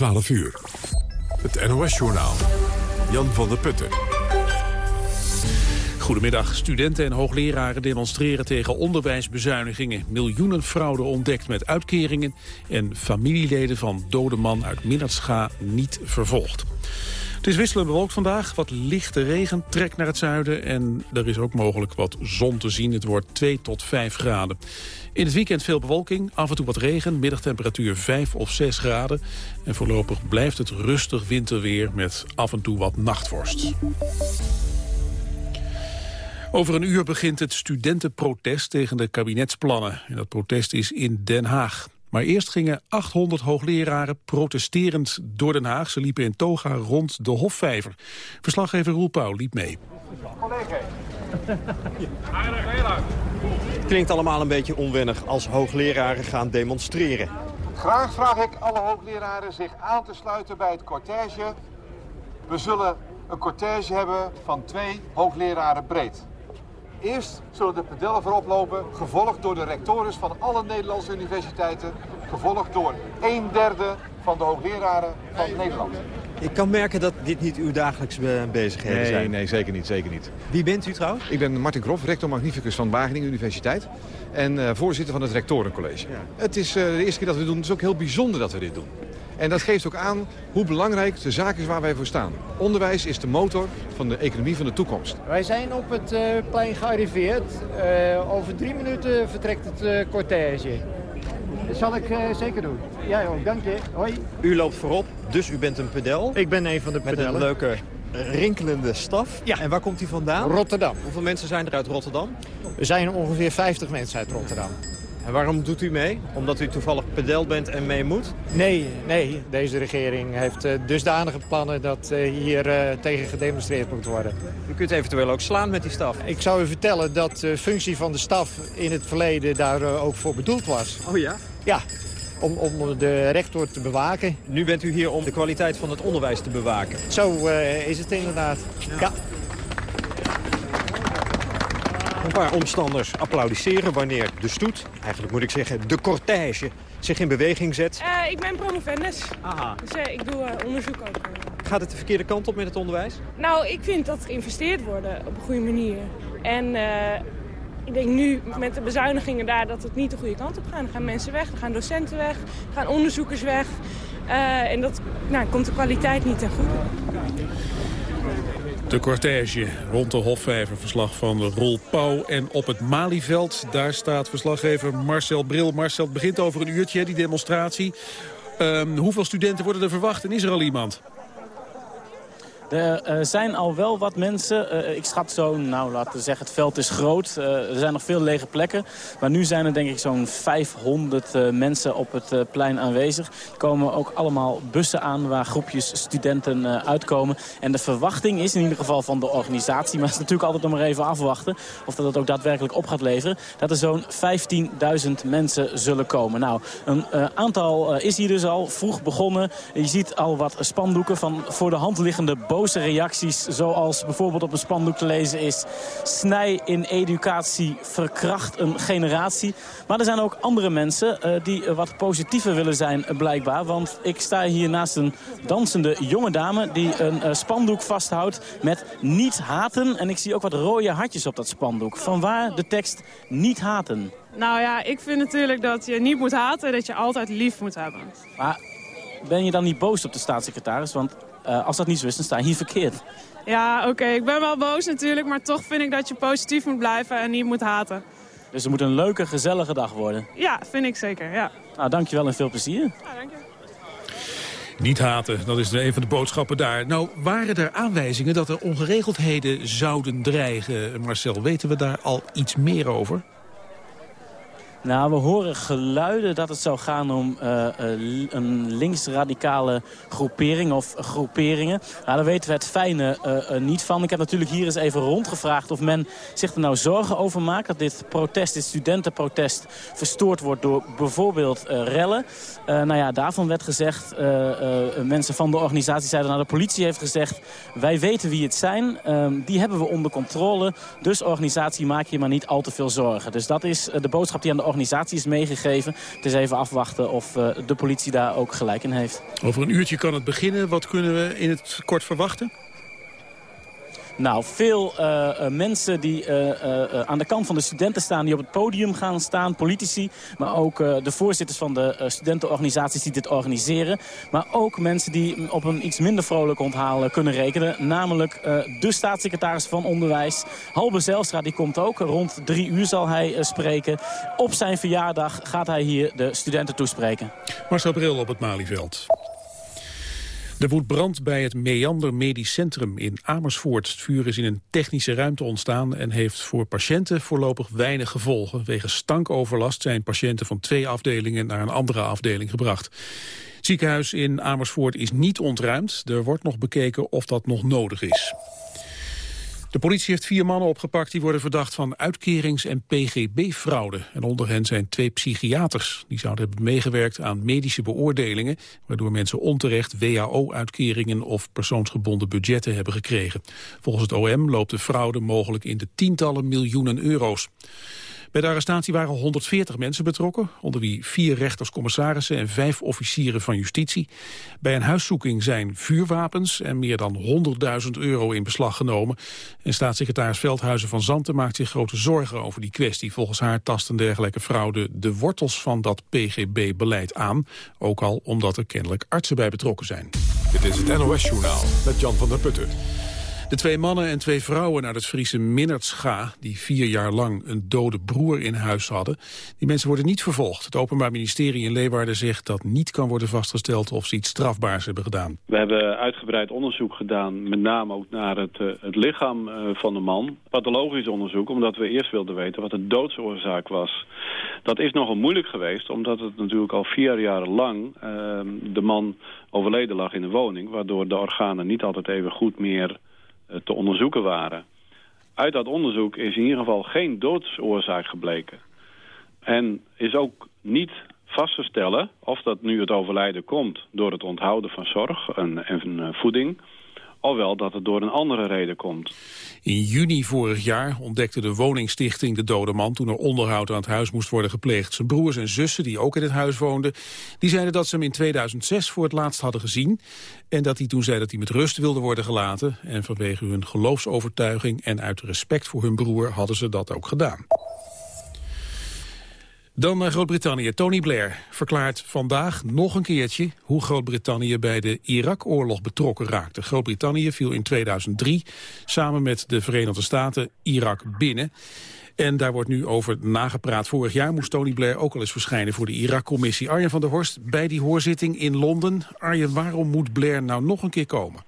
12 uur. Het NOS-journaal. Jan van der Putten. Goedemiddag. Studenten en hoogleraren demonstreren tegen onderwijsbezuinigingen. Miljoenen fraude ontdekt met uitkeringen... en familieleden van dode man uit Minnertscha niet vervolgd. Het is wisselend bewolkt vandaag. Wat lichte regen trekt naar het zuiden. En er is ook mogelijk wat zon te zien. Het wordt 2 tot 5 graden. In het weekend veel bewolking, af en toe wat regen, middagtemperatuur 5 of 6 graden. En voorlopig blijft het rustig winterweer met af en toe wat nachtvorst. Over een uur begint het studentenprotest tegen de kabinetsplannen. En dat protest is in Den Haag. Maar eerst gingen 800 hoogleraren protesterend door Den Haag. Ze liepen in toga rond de Hofvijver. Verslaggever Roel Pauw liep mee. Klinkt allemaal een beetje onwennig als hoogleraren gaan demonstreren. Graag vraag ik alle hoogleraren zich aan te sluiten bij het cortège. We zullen een cortège hebben van twee hoogleraren breed. Eerst zullen de pedellen voorop lopen, gevolgd door de rectores van alle Nederlandse universiteiten. Gevolgd door een derde van de hoogleraren van Nederland. Ik kan merken dat dit niet uw dagelijkse bezigheden nee, zijn. Nee, zeker niet, zeker niet. Wie bent u trouwens? Ik ben Martin Grof, rector magnificus van Wageningen Universiteit. En uh, voorzitter van het rectorencollege. Ja. Het is uh, de eerste keer dat we dit doen. Het is ook heel bijzonder dat we dit doen. En dat geeft ook aan hoe belangrijk de zaak is waar wij voor staan. Onderwijs is de motor van de economie van de toekomst. Wij zijn op het uh, plein gearriveerd. Uh, over drie minuten vertrekt het uh, cortège. Dat zal ik zeker doen. Ja joh, dank je. Hoi. U loopt voorop, dus u bent een pedel. Ik ben een van de pedellen. Met een leuke rinkelende staf. Ja. En waar komt hij vandaan? Rotterdam. Hoeveel mensen zijn er uit Rotterdam? Er zijn ongeveer 50 mensen uit Rotterdam. En waarom doet u mee? Omdat u toevallig pedel bent en mee moet? Nee, nee. Deze regering heeft uh, dusdanige plannen dat uh, hier uh, tegen gedemonstreerd moet worden. U kunt eventueel ook slaan met die staf. Ik zou u vertellen dat de functie van de staf in het verleden daar ook voor bedoeld was. Oh ja? Ja. Om, om de rector te bewaken. Nu bent u hier om de kwaliteit van het onderwijs te bewaken. Zo is het inderdaad. ja. ja. Een paar omstanders applaudisseren wanneer de stoet, eigenlijk moet ik zeggen de cortège, zich in beweging zet. Uh, ik ben promovendus, Aha. dus uh, ik doe uh, onderzoek ook. Gaat het de verkeerde kant op met het onderwijs? Nou, ik vind dat geïnvesteerd worden op een goede manier. En ik denk nu met de bezuinigingen daar dat het niet de goede kant op gaat. Er gaan mensen weg, er gaan docenten weg, er gaan onderzoekers weg. en dat nou, komt de kwaliteit niet ten goede. De cortège rond de Hofvijver, verslag van Roel Pauw. En op het Malieveld, daar staat verslaggever Marcel Bril. Marcel, het begint over een uurtje, die demonstratie. Um, hoeveel studenten worden er verwacht en is er al iemand? Er uh, zijn al wel wat mensen. Uh, ik schat zo, nou laten we zeggen, het veld is groot. Uh, er zijn nog veel lege plekken. Maar nu zijn er denk ik zo'n 500 mensen op het plein aanwezig. Er komen ook allemaal bussen aan waar groepjes studenten uitkomen. En de verwachting is in ieder geval van de organisatie... maar het is natuurlijk altijd nog maar even afwachten... of dat het ook daadwerkelijk op gaat leveren... dat er zo'n 15.000 mensen zullen komen. Nou, een aantal is hier dus al vroeg begonnen. Je ziet al wat spandoeken van voor de hand liggende boze reacties. Zoals bijvoorbeeld op een spandoek te lezen is... snij in educatie verkracht een generatie. Maar er zijn ook andere mensen uh, die uh, wat positiever willen zijn uh, blijkbaar. Want ik sta hier naast een dansende jonge dame... die een spandoek vasthoudt met niet haten. En ik zie ook wat rode hartjes op dat spandoek. Vanwaar de tekst niet haten? Nou ja, ik vind natuurlijk dat je niet moet haten... dat je altijd lief moet hebben. Maar ben je dan niet boos op de staatssecretaris? Want uh, als dat niet zo is, dan sta je hier verkeerd. Ja, oké. Okay. Ik ben wel boos natuurlijk, maar toch vind ik dat je positief moet blijven en niet moet haten. Dus het moet een leuke, gezellige dag worden? Ja, vind ik zeker, ja. Nou, dankjewel en veel plezier. Ja, dank je. Niet haten, dat is een van de boodschappen daar. Nou, waren er aanwijzingen dat er ongeregeldheden zouden dreigen? Marcel, weten we daar al iets meer over? Nou, we horen geluiden dat het zou gaan om uh, een linksradicale groepering of groeperingen. Nou, daar weten we het fijne uh, niet van. Ik heb natuurlijk hier eens even rondgevraagd of men zich er nou zorgen over maakt... dat dit protest, dit studentenprotest, verstoord wordt door bijvoorbeeld rellen. nou ja, daarvan werd gezegd, mensen van de organisatie zeiden... nou, de politie heeft gezegd, wij weten wie het zijn. die hebben we onder controle. Dus organisatie, maak je maar niet al te veel zorgen. Dus dat is de boodschap die aan de organisatie is meegegeven. Het is even afwachten of de politie daar ook gelijk in heeft. Over een uurtje kan het beginnen. Wat kunnen we in het kort verwachten? Nou, veel uh, mensen die uh, aan de kant van de studenten staan... die op het podium gaan staan, politici... maar ook de voorzitters van de studentenorganisaties die dit organiseren... maar ook mensen die op een iets minder vrolijk onthaal kunnen rekenen... namelijk de staatssecretaris van Onderwijs, Halbe Zijlstra, die komt ook. Rond drie uur zal hij spreken. Op zijn verjaardag gaat hij hier de studenten toespreken. Marcel Bril op het Malieveld. Er woedt brand bij het Meander Medisch Centrum in Amersfoort. Het vuur is in een technische ruimte ontstaan en heeft voor patiënten voorlopig weinig gevolgen. Wegens stankoverlast zijn patiënten van twee afdelingen naar een andere afdeling gebracht. Het ziekenhuis in Amersfoort is niet ontruimd. Er wordt nog bekeken of dat nog nodig is. De politie heeft vier mannen opgepakt die worden verdacht van uitkerings- en pgb-fraude. En onder hen zijn twee psychiaters. Die zouden hebben meegewerkt aan medische beoordelingen... waardoor mensen onterecht WHO-uitkeringen of persoonsgebonden budgetten hebben gekregen. Volgens het OM loopt de fraude mogelijk in de tientallen miljoenen euro's. Bij de arrestatie waren 140 mensen betrokken, onder wie vier rechters, commissarissen en vijf officieren van justitie. Bij een huiszoeking zijn vuurwapens en meer dan 100.000 euro in beslag genomen. En staatssecretaris Veldhuizen van Zanten maakt zich grote zorgen over die kwestie. Volgens haar tasten dergelijke fraude de wortels van dat PGB-beleid aan. Ook al omdat er kennelijk artsen bij betrokken zijn. Dit is het NOS Journaal met Jan van der Putten. De twee mannen en twee vrouwen uit het Friese Minnertscha... die vier jaar lang een dode broer in huis hadden... die mensen worden niet vervolgd. Het Openbaar Ministerie in Leeuwarden zegt dat niet kan worden vastgesteld... of ze iets strafbaars hebben gedaan. We hebben uitgebreid onderzoek gedaan, met name ook naar het, uh, het lichaam uh, van de man. Pathologisch onderzoek, omdat we eerst wilden weten wat de doodsoorzaak was. Dat is nogal moeilijk geweest, omdat het natuurlijk al vier jaar lang... Uh, de man overleden lag in de woning... waardoor de organen niet altijd even goed meer eh, te onderzoeken waren. Uit dat onderzoek is in ieder geval geen doodsoorzaak gebleken. En is ook niet vast te stellen of dat nu het overlijden komt door het onthouden van zorg en, en eh, voeding Alhoewel dat het door een andere reden komt. In juni vorig jaar ontdekte de woningstichting de dode man... toen er onderhoud aan het huis moest worden gepleegd. Zijn broers en zussen, die ook in het huis woonden... die zeiden dat ze hem in 2006 voor het laatst hadden gezien... en dat hij toen zei dat hij met rust wilde worden gelaten... en vanwege hun geloofsovertuiging en uit respect voor hun broer... hadden ze dat ook gedaan. Dan naar Groot-Brittannië. Tony Blair verklaart vandaag nog een keertje hoe Groot-Brittannië bij de Irak-oorlog betrokken raakte. Groot-Brittannië viel in 2003 samen met de Verenigde Staten Irak binnen. En daar wordt nu over nagepraat. Vorig jaar moest Tony Blair ook al eens verschijnen voor de Irak-commissie. Arjen van der Horst bij die hoorzitting in Londen. Arjen, waarom moet Blair nou nog een keer komen?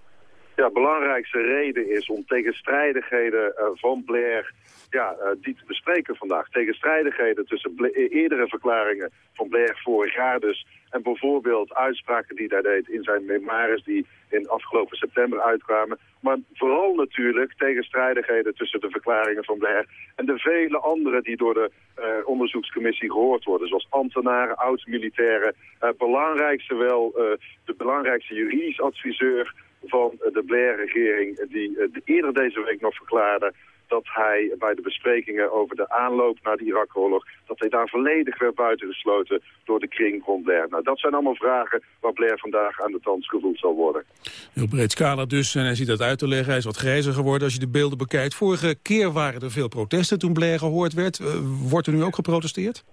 Ja, de belangrijkste reden is om tegenstrijdigheden uh, van Blair ja, die te bespreken vandaag. Tegenstrijdigheden tussen eh, eerdere verklaringen van Blair vorig jaar dus... en bijvoorbeeld uitspraken die hij deed in zijn memoires... die in afgelopen september uitkwamen. Maar vooral natuurlijk tegenstrijdigheden tussen de verklaringen van Blair... en de vele andere die door de uh, onderzoekscommissie gehoord worden. Zoals ambtenaren, oud-militairen. Uh, belangrijkste wel, de belangrijkste juridisch adviseur van de Blair-regering... die eerder deze week nog verklaarde dat hij bij de besprekingen over de aanloop naar de Irak-oorlog... dat hij daar volledig werd buitengesloten door de kring rond Blair. Nou, dat zijn allemaal vragen waar Blair vandaag aan de tand gevoeld zal worden. Heel breed scala dus, en hij ziet dat uit te leggen. Hij is wat grijzer geworden als je de beelden bekijkt. Vorige keer waren er veel protesten toen Blair gehoord werd. Uh, wordt er nu ook geprotesteerd?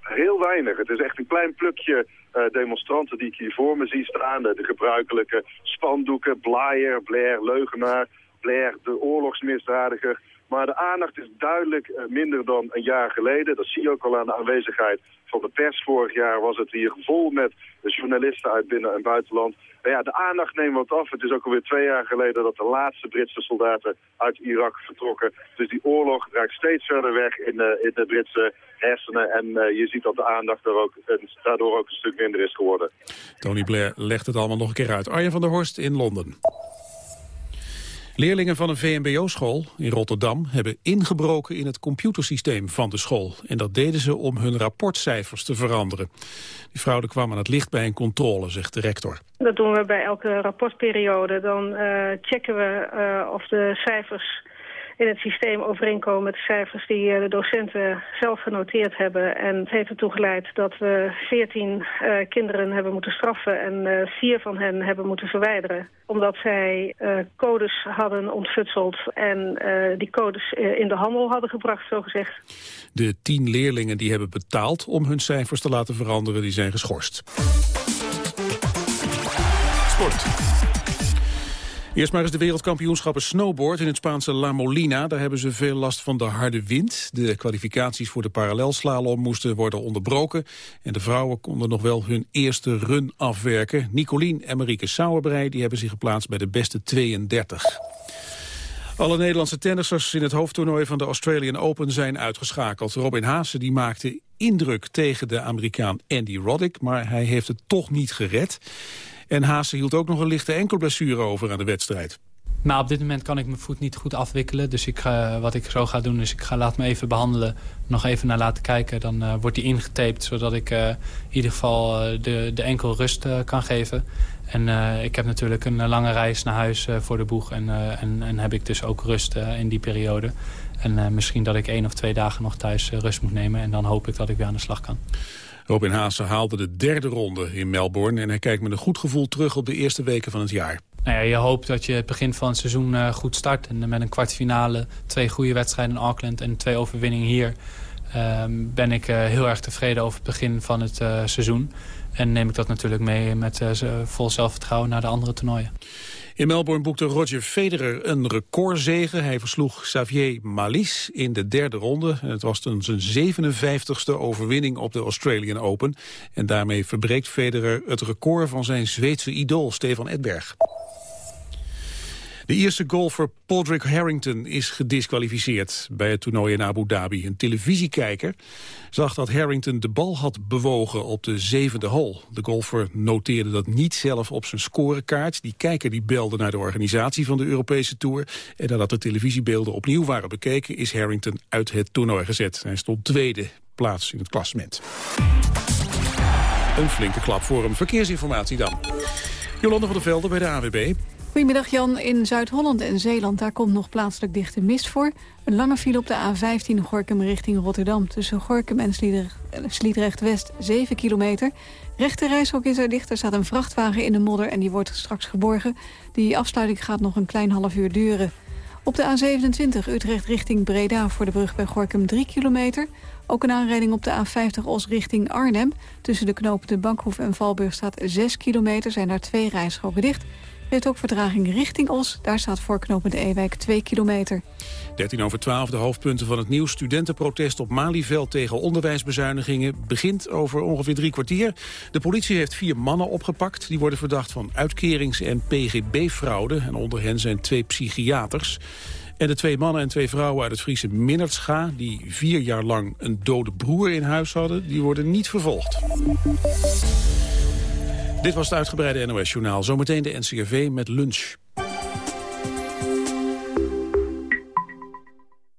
Heel weinig. Het is echt een klein plukje uh, demonstranten die ik hier voor me zie staan. De, de gebruikelijke spandoeken, Blair, Blair, leugenaar, Blair, de oorlogsmisdadiger. Maar de aandacht is duidelijk eh, minder dan een jaar geleden. Dat zie je ook al aan de aanwezigheid van de pers. Vorig jaar was het hier vol met journalisten uit binnen- en buitenland. Maar ja, de aandacht neemt wat af. Het is ook alweer twee jaar geleden dat de laatste Britse soldaten uit Irak vertrokken. Dus die oorlog raakt steeds verder weg in de, in de Britse hersenen. En uh, je ziet dat de aandacht er ook, daardoor ook een stuk minder is geworden. Tony Blair legt het allemaal nog een keer uit. Arjen van der Horst in Londen. Leerlingen van een VMBO-school in Rotterdam hebben ingebroken in het computersysteem van de school. En dat deden ze om hun rapportcijfers te veranderen. Die fraude kwam aan het licht bij een controle, zegt de rector. Dat doen we bij elke rapportperiode. Dan uh, checken we uh, of de cijfers in het systeem overeenkomen met de cijfers die de docenten zelf genoteerd hebben. En het heeft ertoe geleid dat we 14 kinderen hebben moeten straffen en vier van hen hebben moeten verwijderen. Omdat zij codes hadden ontfutseld en die codes in de handel hadden gebracht, zogezegd. De tien leerlingen die hebben betaald om hun cijfers te laten veranderen, die zijn geschorst. Sport. Eerst maar eens de wereldkampioenschappen snowboard in het Spaanse La Molina. Daar hebben ze veel last van de harde wind. De kwalificaties voor de parallelslalom moesten worden onderbroken. En de vrouwen konden nog wel hun eerste run afwerken. Nicolien en Marieke Sauerbrei die hebben zich geplaatst bij de beste 32. Alle Nederlandse tennissers in het hoofdtoernooi van de Australian Open zijn uitgeschakeld. Robin Haase die maakte indruk tegen de Amerikaan Andy Roddick, maar hij heeft het toch niet gered. En Haase hield ook nog een lichte enkelblessure over aan de wedstrijd. Maar op dit moment kan ik mijn voet niet goed afwikkelen. Dus ik, uh, wat ik zo ga doen is ik ga laat me even behandelen. Nog even naar laten kijken. Dan uh, wordt die ingetaped zodat ik uh, in ieder geval de, de enkel rust kan geven. En ik heb natuurlijk een lange reis naar huis voor de boeg. En, en, en heb ik dus ook rust in die periode. En misschien dat ik één of twee dagen nog thuis rust moet nemen. En dan hoop ik dat ik weer aan de slag kan. Robin Haase haalde de derde ronde in Melbourne... en hij kijkt met een goed gevoel terug op de eerste weken van het jaar. Nou ja, je hoopt dat je het begin van het seizoen uh, goed start. En met een kwartfinale, twee goede wedstrijden in Auckland en twee overwinningen hier... Uh, ben ik uh, heel erg tevreden over het begin van het seizoen. En neem ik dat natuurlijk mee met vol zelfvertrouwen naar de andere toernooien. In Melbourne boekte Roger Federer een recordzege. Hij versloeg Xavier Malis in de derde ronde. Het was dan zijn 57ste overwinning op de Australian Open. En daarmee verbreekt Federer het record van zijn Zweedse idool Stefan Edberg. De Ierse golfer Padraig Harrington is gedisqualificeerd bij het toernooi in Abu Dhabi. Een televisiekijker zag dat Harrington de bal had bewogen op de zevende hole. De golfer noteerde dat niet zelf op zijn scorekaart. Die kijker die belde naar de organisatie van de Europese Tour. En nadat de televisiebeelden opnieuw waren bekeken is Harrington uit het toernooi gezet. Hij stond tweede plaats in het klassement. Een flinke klap voor hem. Verkeersinformatie dan. Jolande van der Velde bij de AWB. Goedemiddag Jan. In Zuid-Holland en Zeeland daar komt nog plaatselijk dichte mist voor. Een lange file op de A15 Gorkum richting Rotterdam. Tussen Gorkum en Sliedrecht-West 7 kilometer. Rechte is er dicht. Er staat een vrachtwagen in de modder en die wordt straks geborgen. Die afsluiting gaat nog een klein half uur duren. Op de A27 Utrecht richting Breda voor de brug bij Gorkum 3 kilometer. Ook een aanrijding op de A50 Os richting Arnhem. Tussen de knopen de Bankhoef en Valburg staat 6 kilometer. Zijn daar twee rijstroken dicht heeft ook vertraging richting Os. Daar staat voor knooppunt Ewijk 2 kilometer. 13 over 12, de hoofdpunten van het nieuws. Studentenprotest op Malieveld tegen onderwijsbezuinigingen begint over ongeveer drie kwartier. De politie heeft vier mannen opgepakt. Die worden verdacht van uitkerings- en pgb-fraude. En onder hen zijn twee psychiaters. En de twee mannen en twee vrouwen uit het Friese Minnertscha... die vier jaar lang een dode broer in huis hadden, die worden niet vervolgd. Dit was het uitgebreide NOS-journaal. Zometeen de NCRV met lunch.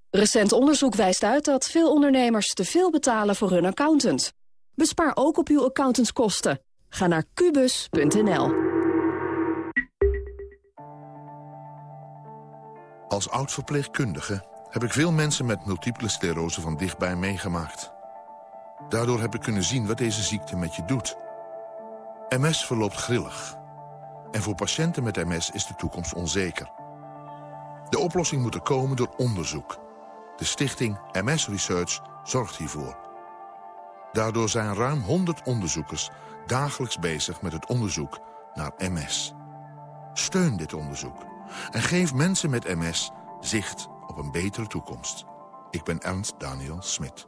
Recent onderzoek wijst uit dat veel ondernemers te veel betalen voor hun accountant. Bespaar ook op uw accountantskosten. Ga naar kubus.nl. Als oud-verpleegkundige heb ik veel mensen met multiple sclerose van dichtbij meegemaakt. Daardoor heb ik kunnen zien wat deze ziekte met je doet... MS verloopt grillig. En voor patiënten met MS is de toekomst onzeker. De oplossing moet er komen door onderzoek. De stichting MS Research zorgt hiervoor. Daardoor zijn ruim 100 onderzoekers dagelijks bezig met het onderzoek naar MS. Steun dit onderzoek en geef mensen met MS zicht op een betere toekomst. Ik ben Ernst Daniel Smit.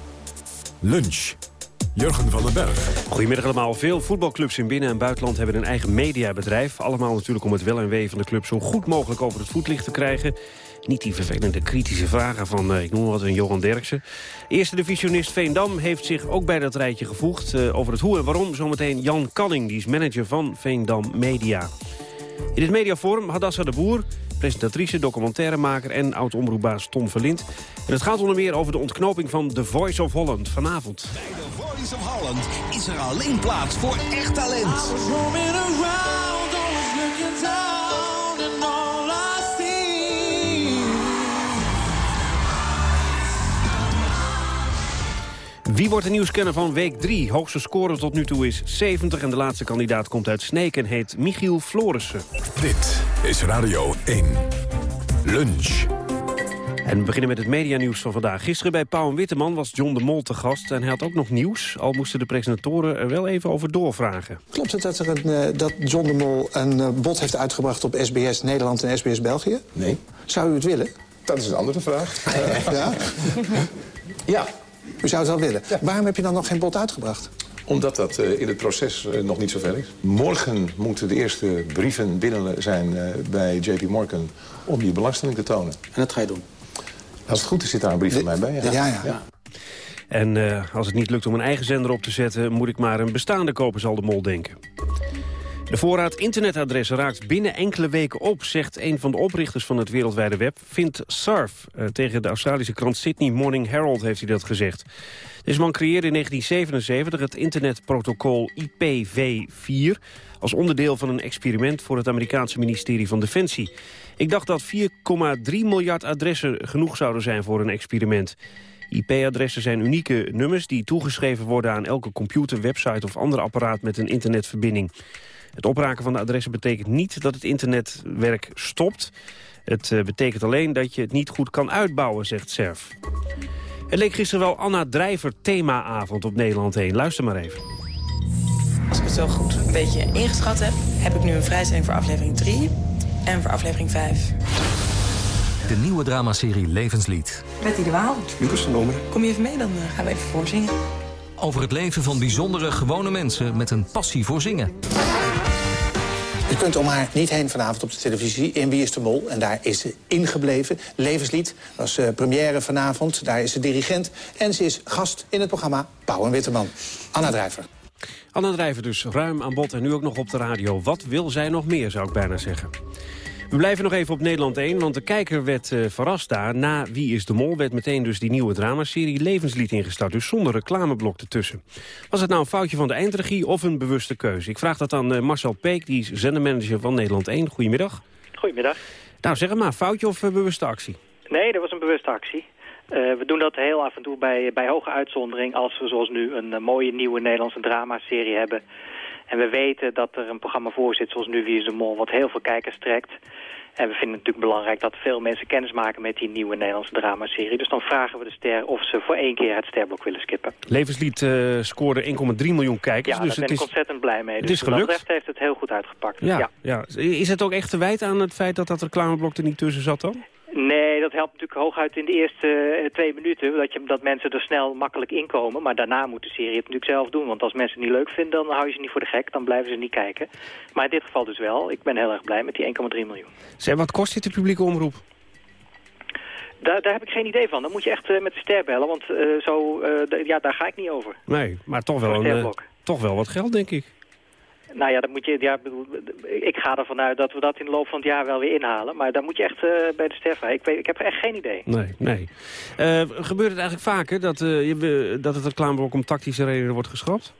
Lunch. Jurgen van den Berg. Goedemiddag allemaal. Veel voetbalclubs in binnen- en buitenland hebben een eigen mediabedrijf. Allemaal natuurlijk om het wel en wee van de club zo goed mogelijk over het voetlicht te krijgen. Niet die vervelende kritische vragen van, eh, ik noem wat, een Johan Derksen. Eerste divisionist Veendam heeft zich ook bij dat rijtje gevoegd. Uh, over het hoe en waarom zometeen Jan Canning, die is manager van Veendam Media. In het mediaforum Hadassa de Boer, presentatrice, documentairemaker en oud-omroepbaas Tom Verlind. En het gaat onder meer over de ontknoping van The Voice of Holland vanavond. Bij The Voice of Holland is er alleen plaats voor echt talent. Wie wordt de nieuwskenner van week 3? Hoogste score tot nu toe is 70 en de laatste kandidaat komt uit Sneek en heet Michiel Florissen. Dit is Radio 1. Lunch. En we beginnen met het medianieuws van vandaag. Gisteren bij Pauw en Witteman was John de Mol te gast. En hij had ook nog nieuws, al moesten de presentatoren er wel even over doorvragen. Klopt het dat, er een, uh, dat John de Mol een uh, bod heeft uitgebracht op SBS Nederland en SBS België? Nee. Zou u het willen? Dat is een andere vraag. ja? ja. U zou het wel willen. Ja. Waarom heb je dan nog geen bod uitgebracht? Omdat dat uh, in het proces uh, nog niet zover is. Morgen moeten de eerste brieven binnen zijn uh, bij JP Morgan om die belangstelling te tonen. En dat ga je doen? Als het goed is, zit daar een brief van mij bij. Ja, ja. ja. ja. En uh, als het niet lukt om een eigen zender op te zetten... moet ik maar een bestaande kopen, zal de mol denken. De voorraad internetadressen raakt binnen enkele weken op... zegt een van de oprichters van het wereldwijde web, Vint Cerf. Uh, tegen de Australische krant Sydney Morning Herald heeft hij dat gezegd. Deze man creëerde in 1977 het internetprotocol IPv4... als onderdeel van een experiment voor het Amerikaanse ministerie van Defensie. Ik dacht dat 4,3 miljard adressen genoeg zouden zijn voor een experiment. IP-adressen zijn unieke nummers die toegeschreven worden aan elke computer, website of ander apparaat met een internetverbinding. Het opraken van de adressen betekent niet dat het internetwerk stopt. Het uh, betekent alleen dat je het niet goed kan uitbouwen, zegt Serf. Het leek gisteren wel Anna Drijver themaavond op Nederland heen. Luister maar even. Als ik het zo goed een beetje ingeschat heb... heb ik nu een vrijstelling voor aflevering 3 en voor aflevering 5. De nieuwe dramaserie Levenslied. Betty de Waal. Lucas van Ommer. Kom je even mee, dan uh, gaan we even voorzingen. Over het leven van bijzondere, gewone mensen met een passie voor zingen. Je kunt om haar niet heen vanavond op de televisie in Wie is de Mol. En daar is ze ingebleven. Levenslied, was uh, première vanavond. Daar is ze dirigent. En ze is gast in het programma Pauw en Witteman. Anna Drijver. Anna Drijver dus ruim aan bod en nu ook nog op de radio. Wat wil zij nog meer, zou ik bijna zeggen. We blijven nog even op Nederland 1, want de kijker werd uh, verrast daar. Na Wie is de Mol werd meteen dus die nieuwe dramaserie Levenslied ingestart. Dus zonder reclameblok ertussen. Was het nou een foutje van de eindregie of een bewuste keuze? Ik vraag dat aan uh, Marcel Peek, die is zendermanager van Nederland 1. Goedemiddag. Goedemiddag. Nou, zeg maar, foutje of uh, bewuste actie? Nee, dat was een bewuste actie. Uh, we doen dat heel af en toe bij, bij hoge uitzondering... als we zoals nu een uh, mooie nieuwe Nederlandse dramaserie hebben... En we weten dat er een programma voor zit, zoals nu Wie is de Mol... wat heel veel kijkers trekt. En we vinden het natuurlijk belangrijk dat veel mensen kennis maken met die nieuwe Nederlandse dramaserie. Dus dan vragen we de ster of ze voor één keer het sterblok willen skippen. Levenslied uh, scoorde 1,3 miljoen kijkers. Ja, dus daar ben het ik is, ontzettend blij mee. Het dus is gelukt. wat dat heeft het heel goed uitgepakt. Ja, ja. ja. Is het ook echt te wijten aan het feit dat dat reclameblok er niet tussen zat dan? Nee, dat helpt natuurlijk hooguit in de eerste uh, twee minuten. Dat, je, dat mensen er snel makkelijk inkomen. Maar daarna moet de serie het natuurlijk zelf doen. Want als mensen het niet leuk vinden, dan hou je ze niet voor de gek. Dan blijven ze niet kijken. Maar in dit geval dus wel. Ik ben heel erg blij met die 1,3 miljoen. Zeg, wat kost dit de publieke omroep? Daar, daar heb ik geen idee van. Dan moet je echt uh, met de ster bellen. Want uh, zo, ja, daar ga ik niet over. Nee, maar toch wel, een, toch wel wat geld, denk ik. Nou ja, dat moet je, ja, ik ga ervan uit dat we dat in de loop van het jaar wel weer inhalen. Maar dan moet je echt uh, bij de ster vrij. Ik, weet, ik heb echt geen idee. Nee, nee. Uh, gebeurt het eigenlijk vaker dat, uh, je, dat het reclameblok om tactische redenen wordt geschrapt?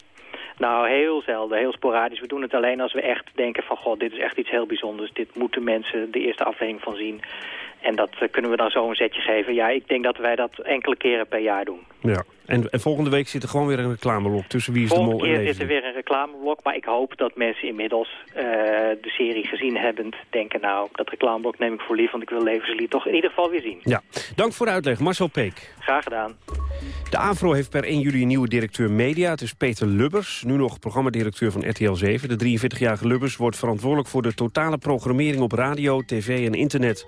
Nou, heel zelden, heel sporadisch. We doen het alleen als we echt denken van... god, dit is echt iets heel bijzonders. Dit moeten mensen de eerste aflevering van zien. En dat uh, kunnen we dan zo een zetje geven. Ja, ik denk dat wij dat enkele keren per jaar doen. Ja, en, en volgende week zit er gewoon weer een reclameblok tussen Wie is volgende de Mol en keer zit er weer een reclameblok. Maar ik hoop dat mensen inmiddels uh, de serie gezien hebbend denken... nou, dat reclameblok neem ik voor lief, want ik wil Levenslied toch in ieder geval weer zien. Ja, dank voor de uitleg. Marcel Peek. Graag gedaan. De AVRO heeft per 1 juli een nieuwe directeur media. Het is Peter Lubbers, nu nog programmadirecteur van RTL 7. De 43-jarige Lubbers wordt verantwoordelijk voor de totale programmering op radio, tv en internet.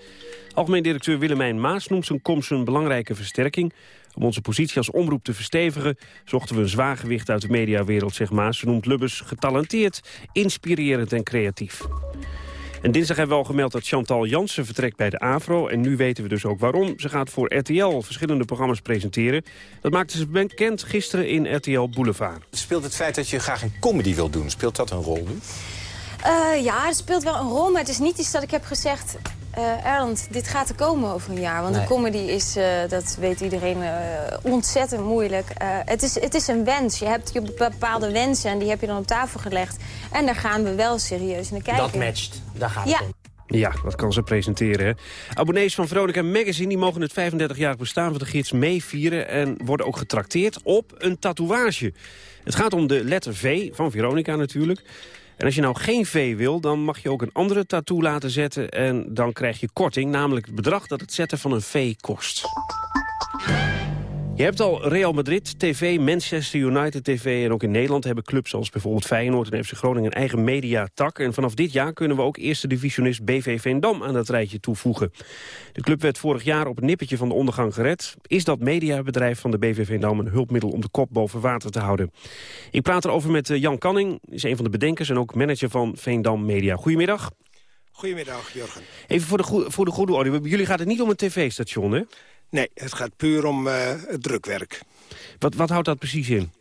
Algemeen directeur Willemijn Maas noemt zijn komst een belangrijke versterking. Om onze positie als omroep te verstevigen... zochten we een zwaargewicht uit de mediawereld, zeg maar. Ze noemt Lubbers getalenteerd, inspirerend en creatief. En dinsdag hebben we al gemeld dat Chantal Jansen vertrekt bij de AVRO. En nu weten we dus ook waarom. Ze gaat voor RTL verschillende programma's presenteren. Dat maakte ze bekend gisteren in RTL Boulevard. Speelt het feit dat je graag een comedy wil doen, speelt dat een rol nu? Uh, ja, het speelt wel een rol, maar het is niet iets dat ik heb gezegd... Uh, Erland, dit gaat er komen over een jaar. Want Nee. de comedy is, uh, dat weet iedereen, uh, ontzettend moeilijk. Uh, het, is, het is een wens. Je hebt je bepaalde wensen en die heb je dan op tafel gelegd. En daar gaan we wel serieus naar kijken. Dat matcht, daar gaat Ja. het om. Ja, dat kan ze presenteren. Hè. Abonnees van Veronica Magazine die mogen het 35-jarig bestaan van de gids meevieren... en worden ook getrakteerd op een tatoeage. Het gaat om de letter V van Veronica natuurlijk. En als je nou geen V wil, dan mag je ook een andere tattoo laten zetten... en dan krijg je korting, namelijk het bedrag dat het zetten van een V kost. Je hebt al Real Madrid TV, Manchester United TV... en ook in Nederland hebben clubs als bijvoorbeeld Feyenoord en FC Groningen... een eigen mediatak. En vanaf dit jaar kunnen we ook eerste divisionist BV Veendam aan dat rijtje toevoegen. De club werd vorig jaar op het nippertje van de ondergang gered. Is dat mediabedrijf van de BV Veendam een hulpmiddel om de kop boven water te houden? Ik praat erover met eh, Jan Canning, is een van de bedenkers... en ook manager van Veendam Media. Goedemiddag. Goedemiddag, Jurgen. Even voor de, goe- voor de goede orde. Jullie gaat het niet om een tv-station, hè? Nee, het gaat puur om eh, het drukwerk. Wat, wat houdt dat precies in?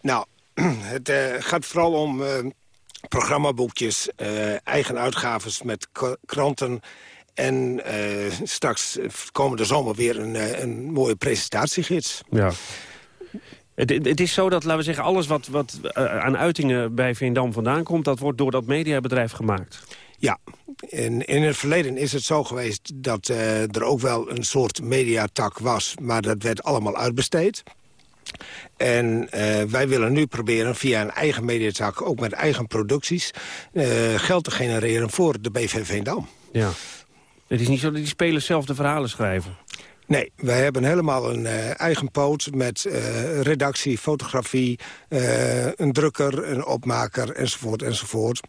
Nou, het eh, gaat vooral om eh, programmaboekjes, eigen uitgaves met kranten... en straks komende zomer weer een, een mooie presentatiegids. Ja. Het, is zo dat, laten we zeggen, alles wat, wat aan uitingen bij Veendam vandaan komt... dat wordt door dat mediabedrijf gemaakt. Ja, in, in het verleden is het zo geweest dat eh, er ook wel een soort mediatak was... maar dat werd allemaal uitbesteed. En eh, wij willen nu proberen via een eigen mediatak, ook met eigen producties... eh, geld te genereren voor de BV Veendam. Ja. Het is niet zo dat die spelers zelf de verhalen schrijven. Nee, wij hebben helemaal een eigen poot met redactie, fotografie... een drukker, een opmaker, enzovoort, enzovoort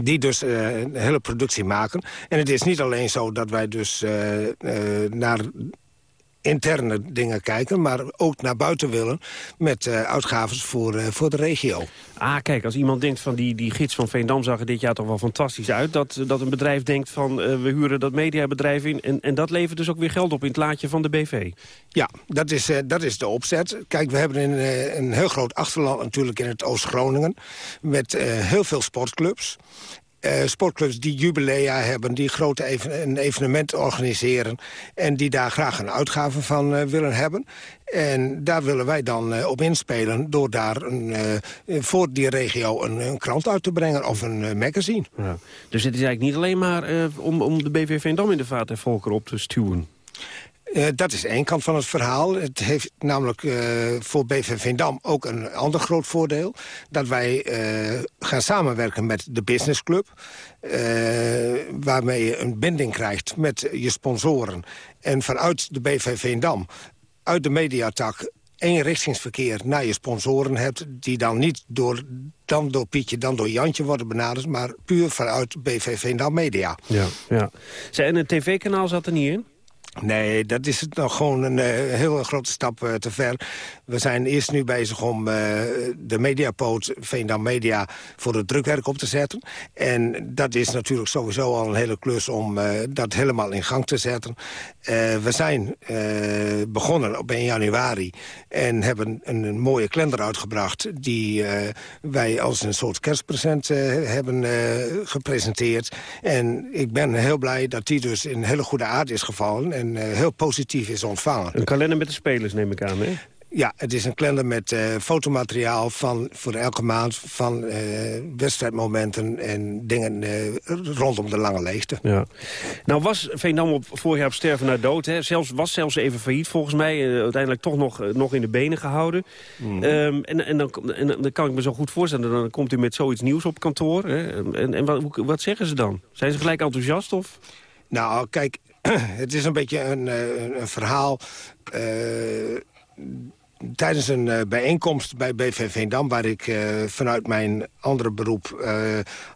die dus eh, een hele productie maken. En het is niet alleen zo dat wij dus eh, eh, naar interne dingen kijken... maar ook naar buiten willen met eh, uitgaves voor, eh, voor de regio. Ah, kijk, als iemand denkt van die, die gids van Veendam zag er dit jaar toch wel fantastisch uit... dat, dat een bedrijf denkt van eh, we huren dat mediabedrijf in... En, en dat levert dus ook weer geld op in het laadje van de BV. Ja, dat is, dat is de opzet. Kijk, we hebben een, een heel groot achterland natuurlijk in het Oost-Groningen... met heel veel sportclubs. Eh, sportclubs die jubilea hebben, die grote even, een evenement organiseren... en die daar graag een uitgave van eh, willen hebben. En daar willen wij dan eh, op inspelen door daar een, voor die regio een, een krant uit te brengen of een magazine. Ja. Dus het is eigenlijk niet alleen maar om, om de BV Veendam in de vaart en volker op te stuwen. Eh, dat is één kant van het verhaal. Het heeft namelijk eh, voor BV Veendam ook een ander groot voordeel. Dat wij eh, gaan samenwerken met de businessclub. waarmee je een binding krijgt met je sponsoren. En vanuit de BV Veendam, uit de mediatak eenrichtingsverkeer naar je sponsoren hebt... die dan niet door, dan door Pietje, dan door Jantje worden benaderd... maar puur vanuit BV Veendam Media. Ja, ja. En een tv-kanaal zat er niet in? Nee, dat is het nog gewoon een eh, hele grote stap eh, te ver. We zijn eerst nu bezig om eh, de mediapoot Veendam Media voor het drukwerk op te zetten. En dat is natuurlijk sowieso al een hele klus om dat helemaal in gang te zetten. We zijn begonnen op 1 januari en hebben een, een mooie kalender uitgebracht... die wij als een soort kerstpresent hebben gepresenteerd. En ik ben heel blij dat die dus in hele goede aard is gevallen... en eh, heel positief is ontvangen. Een kalender met de spelers neem ik aan, hè? Ja, het is een kalender met eh, fotomateriaal van, voor elke maand... van eh, wedstrijdmomenten en dingen eh, rondom de lange leegte. Ja. Nou was Veendam op, vorig jaar op sterven naar dood. Hè. Zelfs, was zelfs even failliet volgens mij. uiteindelijk toch nog, nog in de benen gehouden. Mhm. Ehm, en, en, dan, en dan kan ik me zo goed voorstellen. Dan komt u met zoiets nieuws op kantoor. Hè. En, en wat zeggen ze dan? Zijn ze gelijk enthousiast? Of? Nou, kijk, het is een beetje een, eh, een, een verhaal... eh, tijdens een eh, bijeenkomst bij BV Veendam... waar ik vanuit mijn andere beroep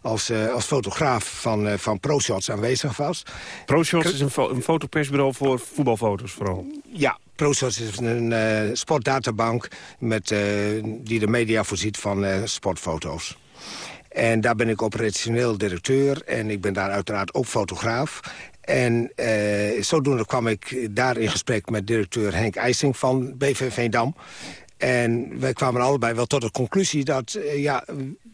als, als fotograaf van, van ProShots aanwezig was. ProShots is een, fo een fotopersbureau voor voetbalfoto's vooral. Ja, ProSource is een uh, sportdatabank met, uh, die de media voorziet van uh, sportfoto's. En daar ben ik operationeel directeur en ik ben daar uiteraard ook fotograaf. En zodoende kwam ik daar in gesprek met directeur Henk IJsing van BV Veendam. En wij kwamen allebei wel tot de conclusie dat... ja,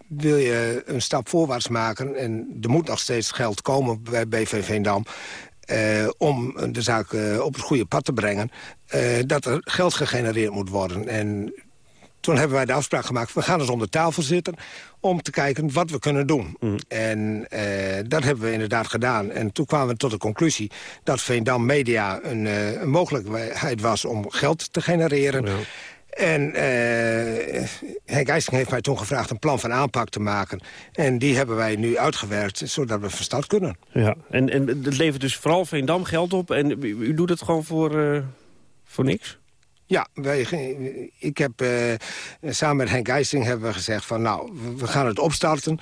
wil je een stap voorwaarts maken... en er moet nog steeds geld komen bij BV Veendam... Uh, om de zaak op het goede pad te brengen... Dat er geld gegenereerd moet worden. En toen hebben wij de afspraak gemaakt... we gaan eens om tafel zitten om te kijken wat we kunnen doen. Mm. En dat hebben we inderdaad gedaan. En toen kwamen we tot de conclusie dat Veendam Media een, een mogelijkheid was... om geld te genereren... Ja. En uh, Henk heeft mij toen gevraagd een plan van aanpak te maken. En die hebben wij nu uitgewerkt, zodat we van start kunnen. Ja, en, en het levert dus vooral Veendam geld op. En u doet het gewoon voor, voor niks? Ja, wij, ik heb uh, samen met Henk IJsing hebben we gezegd van nou, we gaan het opstarten.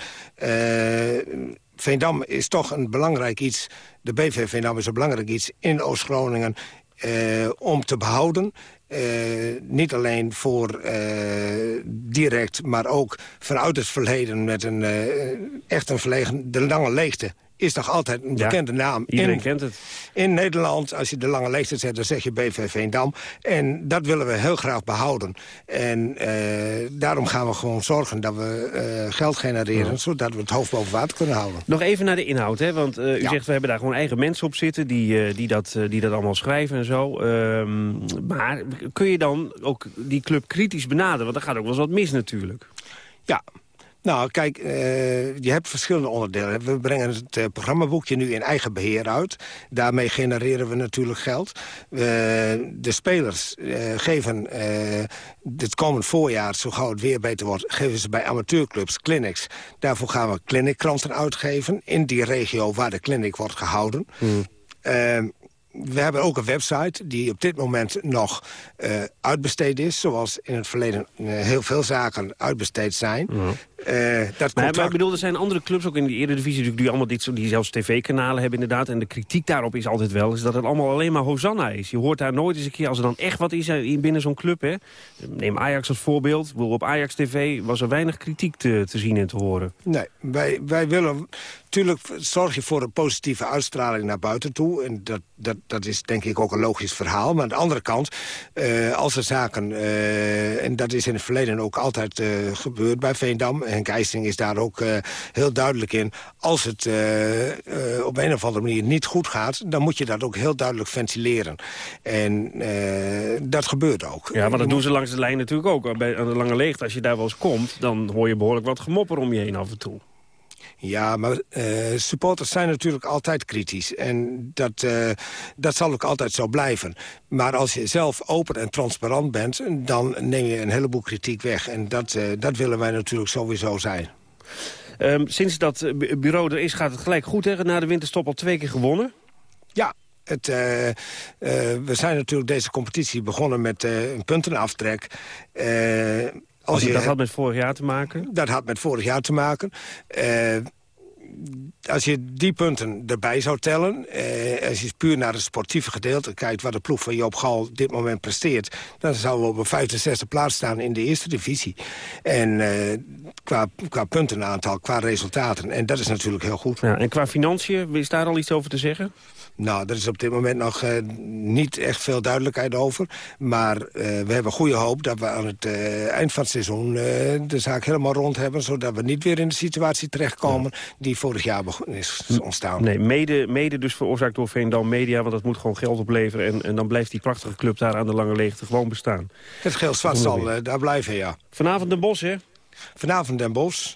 Veendam is toch een belangrijk iets. De BV Veendam is een belangrijk iets in Oost-Groningen om te behouden. Niet alleen voor direct, maar ook vanuit het verleden... met een echt een verlegen, de lange leegte is toch altijd een bekende naam. Iedereen in, kent het. In Nederland, als je de lange leegte zet, dan zeg je BV Veendam. En dat willen we heel graag behouden. En uh, daarom gaan we gewoon zorgen dat we uh, geld genereren... zodat we het hoofd boven water kunnen houden. Nog even naar de inhoud, hè? want uh, u ja. zegt we hebben daar gewoon eigen mensen op zitten... die, die, dat, die dat allemaal schrijven en zo. Ehm, maar kun je dan ook die club kritisch benaderen? Want er gaat ook wel eens wat mis natuurlijk. Ja, nou, kijk, uh, je hebt verschillende onderdelen. We brengen het uh, programmaboekje nu in eigen beheer uit. Daarmee genereren we natuurlijk geld. Uh, de spelers geven dit komend voorjaar, zo gauw het weer beter wordt... geven ze bij amateurclubs clinics. Daarvoor gaan we clinickranten uitgeven in die regio waar de clinic wordt gehouden. Hmm we hebben ook een website die op dit moment nog uh, uitbesteed is. Zoals in het verleden uh, heel veel zaken uitbesteed zijn. Ja. Uh, dat maar, contract... maar ik bedoel, er zijn andere clubs ook in de Eredivisie... die allemaal dit, die zelfs tv-kanalen hebben inderdaad. En de kritiek daarop is altijd wel is dat het allemaal alleen maar Hosanna is. Je hoort daar nooit eens een keer, als er dan echt wat is binnen zo'n club... Hè, neem Ajax als voorbeeld. Op Ajax TV was er weinig kritiek te, te zien en te horen. Nee, wij, wij willen... Natuurlijk zorg je voor een positieve uitstraling naar buiten toe. En dat, dat, dat is denk ik ook een logisch verhaal. Maar aan de andere kant, uh, als er zaken... Uh, en dat is in het verleden ook altijd uh, gebeurd bij Veendam... Henk IJsing is daar ook heel duidelijk in. Als het op een of andere manier niet goed gaat... dan moet je dat ook heel duidelijk ventileren. En dat gebeurt ook. Ja, maar dat doen ze langs de lijn natuurlijk ook. Bij, aan de lange leegte, als je daar wel eens komt... dan hoor je behoorlijk wat gemopper om je heen af en toe. Ja, maar uh, supporters zijn natuurlijk altijd kritisch. En dat, uh, dat zal ook altijd zo blijven. Maar als je zelf open en transparant bent... dan neem je een heleboel kritiek weg. En dat, uh, dat willen wij natuurlijk sowieso zijn. Um, sinds dat bureau er is, gaat het gelijk goed. Hè? Na de winterstop al twee keer gewonnen. Ja, het, uh, uh, we zijn natuurlijk deze competitie begonnen met uh, een puntenaftrek. Als je, dat had met vorig jaar te maken? Dat had met vorig jaar te maken. Uh, als je die punten erbij zou tellen... Eh, als je puur naar het sportieve gedeelte kijkt... waar de ploeg van Joop Gal dit moment presteert... dan zouden we op een vijfde, zesde plaats staan in de eerste divisie. En eh, qua, qua puntenaantal, qua resultaten. En dat is natuurlijk heel goed. Ja, en qua financiën, is daar al iets over te zeggen? Nou, er is op dit moment nog uh, niet echt veel duidelijkheid over. Maar uh, we hebben goede hoop dat we aan het uh, eind van het seizoen de zaak helemaal rond hebben. Zodat we niet weer in de situatie terechtkomen ja. die vorig jaar is ontstaan. Nee, mede, mede dus veroorzaakt door Veendam Media. Want dat moet gewoon geld opleveren. En, en dan blijft die prachtige club daar aan de Lange Leegte gewoon bestaan. Het geld zwart zal daar blijven, ja. Vanavond Den Bosch, hè? Vanavond Den Bosch.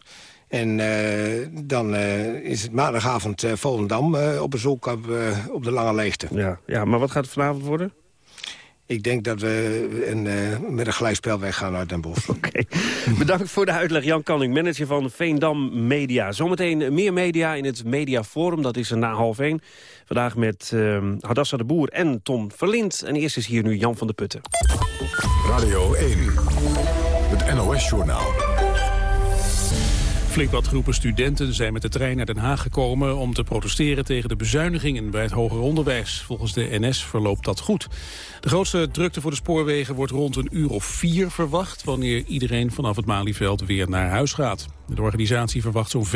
En uh, dan uh, is het maandagavond uh, Volendam op bezoek op, op de Lange Leegte. Ja, ja, maar wat gaat het vanavond worden? Ik denk dat we een, met een gelijkspel weggaan uit Den Bosch. Oké. Okay. Bedankt voor de uitleg. Jan Canning, manager van Veendam Media. Zometeen meer media in het Mediaforum. Dat is er na half één. Vandaag met uh, Hadassa de Boer en Tom Verlind. En eerst is hier nu Jan van de Putten. Radio 1. Het NOS-journaal. Flink wat groepen studenten zijn met de trein naar Den Haag gekomen... om te protesteren tegen de bezuinigingen bij het hoger onderwijs. Volgens de NS verloopt dat goed. De grootste drukte voor de spoorwegen wordt rond een uur of vier verwacht... wanneer iedereen vanaf het Malieveld weer naar huis gaat. De organisatie verwacht zo'n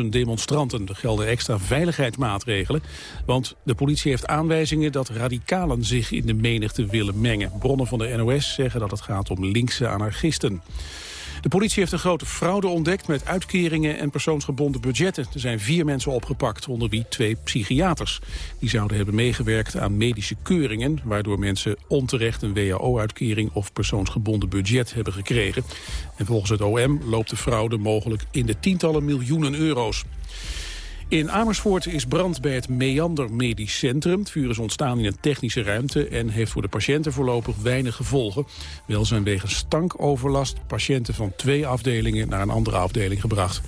15.000 demonstranten. Er gelden extra veiligheidsmaatregelen, want de politie heeft aanwijzingen dat radicalen zich in de menigte willen mengen. Bronnen van de NOS zeggen dat het gaat om linkse anarchisten. De politie heeft een grote fraude ontdekt met uitkeringen en persoonsgebonden budgetten. Er zijn vier mensen opgepakt, onder wie twee psychiaters. Die zouden hebben meegewerkt aan medische keuringen... waardoor mensen onterecht een WHO-uitkering of persoonsgebonden budget hebben gekregen. En volgens het OM loopt de fraude mogelijk in de tientallen miljoenen euro's. In Amersfoort is brand bij het Meander Medisch Centrum. Het vuur is ontstaan in een technische ruimte en heeft voor de patiënten voorlopig weinig gevolgen. Wel zijn wegens stankoverlast patiënten van twee afdelingen naar een andere afdeling gebracht.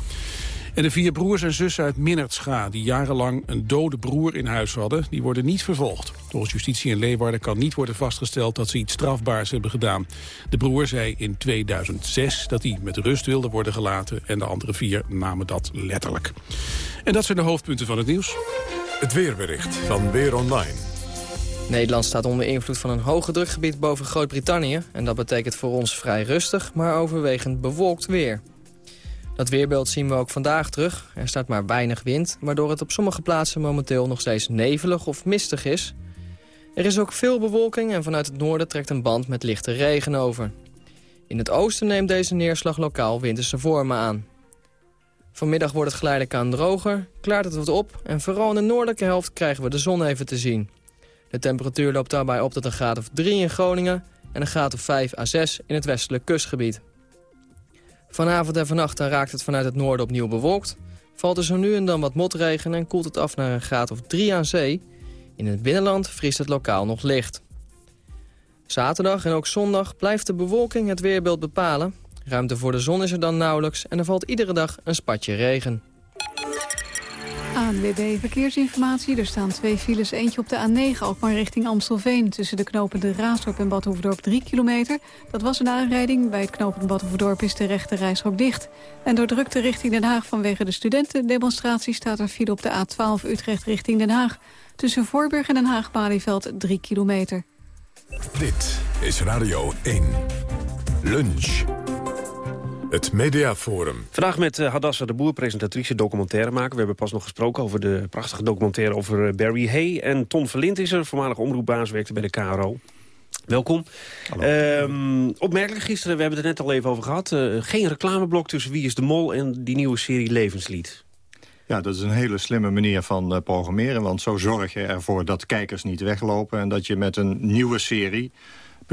En de vier broers en zussen uit Minnertscha, die jarenlang een dode broer in huis hadden, die worden niet vervolgd. Volgens justitie in Leeuwarden kan niet worden vastgesteld dat ze iets strafbaars hebben gedaan. De broer zei in 2006 dat hij met rust wilde worden gelaten en de andere vier namen dat letterlijk. En dat zijn de hoofdpunten van het nieuws. Het weerbericht van Weer Online. Nederland staat onder invloed van een hoge drukgebied boven Groot-Brittannië. En dat betekent voor ons vrij rustig, maar overwegend bewolkt weer. Dat weerbeeld zien we ook vandaag terug. Er staat maar weinig wind, waardoor het op sommige plaatsen momenteel nog steeds nevelig of mistig is. Er is ook veel bewolking en vanuit het noorden trekt een band met lichte regen over. In het oosten neemt deze neerslag lokaal winterse vormen aan. Vanmiddag wordt het geleidelijk aan droger, klaart het wat op... en vooral in de noordelijke helft krijgen we de zon even te zien. De temperatuur loopt daarbij op tot een graad of 3 in Groningen... en een graad of 5 à 6 in het westelijk kustgebied. Vanavond en vannacht raakt het vanuit het noorden opnieuw bewolkt. Valt er zo nu en dan wat motregen en koelt het af naar een graad of 3 aan zee. In het binnenland vriest het lokaal nog licht. Zaterdag en ook zondag blijft de bewolking het weerbeeld bepalen. Ruimte voor de zon is er dan nauwelijks en er valt iedere dag een spatje regen. ANWB Verkeersinformatie. Er staan twee files. Eentje op de A9, Alkmaar richting Amstelveen. Tussen de knopen de Raasdorp en Badhoevedorp 3 kilometer. Dat was een aanrijding. Bij het knooppunt Badhoevedorp is de rechte reisrook dicht. En door drukte richting Den Haag vanwege de studentendemonstratie... staat er file op de A12 Utrecht richting Den Haag. Tussen Voorburg en Den Haag-Malieveld 3 kilometer. Dit is Radio 1. Lunch. Het Mediaforum. Vandaag met uh, Hadassa de Boer, presentatrice, documentairemaker. We hebben pas nog gesproken over de prachtige documentaire over uh, Barry Hay. En Ton Verlind is er, voormalig omroepbaas, werkte bij de KRO. Welkom. Um, opmerkelijk gisteren, we hebben het er net al even over gehad. Uh, geen reclameblok tussen Wie is de Mol en die nieuwe serie Levenslied. Ja, dat is een hele slimme manier van uh, programmeren. Want zo zorg je ervoor dat kijkers niet weglopen. En dat je met een nieuwe serie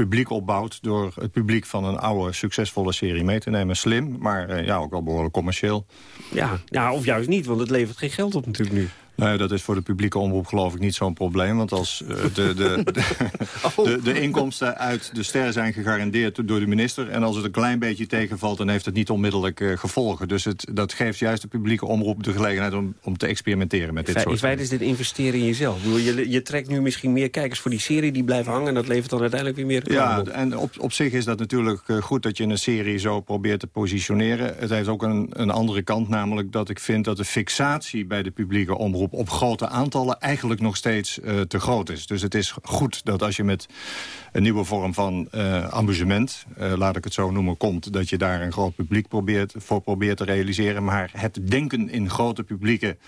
publiek opbouwt... door het publiek van een oude, succesvolle serie mee te nemen. Slim, maar uh, ja, ook wel behoorlijk commercieel. Ja, ja, of juist niet, want het levert geen geld op natuurlijk nu. Nee, dat is voor de publieke omroep geloof ik niet zo'n probleem. Want als uh, de, de, de, de, de inkomsten uit de sterren zijn gegarandeerd door de minister... en als het een klein beetje tegenvalt, dan heeft het niet onmiddellijk uh, gevolgen. Dus het, dat geeft juist de publieke omroep de gelegenheid om, om te experimenteren met dit soort In feite is dit investeren in jezelf. Bedoel, je, je trekt nu misschien meer kijkers voor die serie, die blijven hangen... en dat levert dan uiteindelijk weer meer Ja, op. en op, op zich is dat natuurlijk uh, goed dat je een serie zo probeert te positioneren. Het heeft ook een, een andere kant, namelijk dat ik vind dat de fixatie bij de publieke omroep op grote aantallen eigenlijk nog steeds uh, te groot is. Dus het is goed dat als je met een nieuwe vorm van uh, amusement, uh, laat ik het zo noemen, komt... dat je daar een groot publiek probeert, voor probeert te realiseren. Maar het denken in grote publieken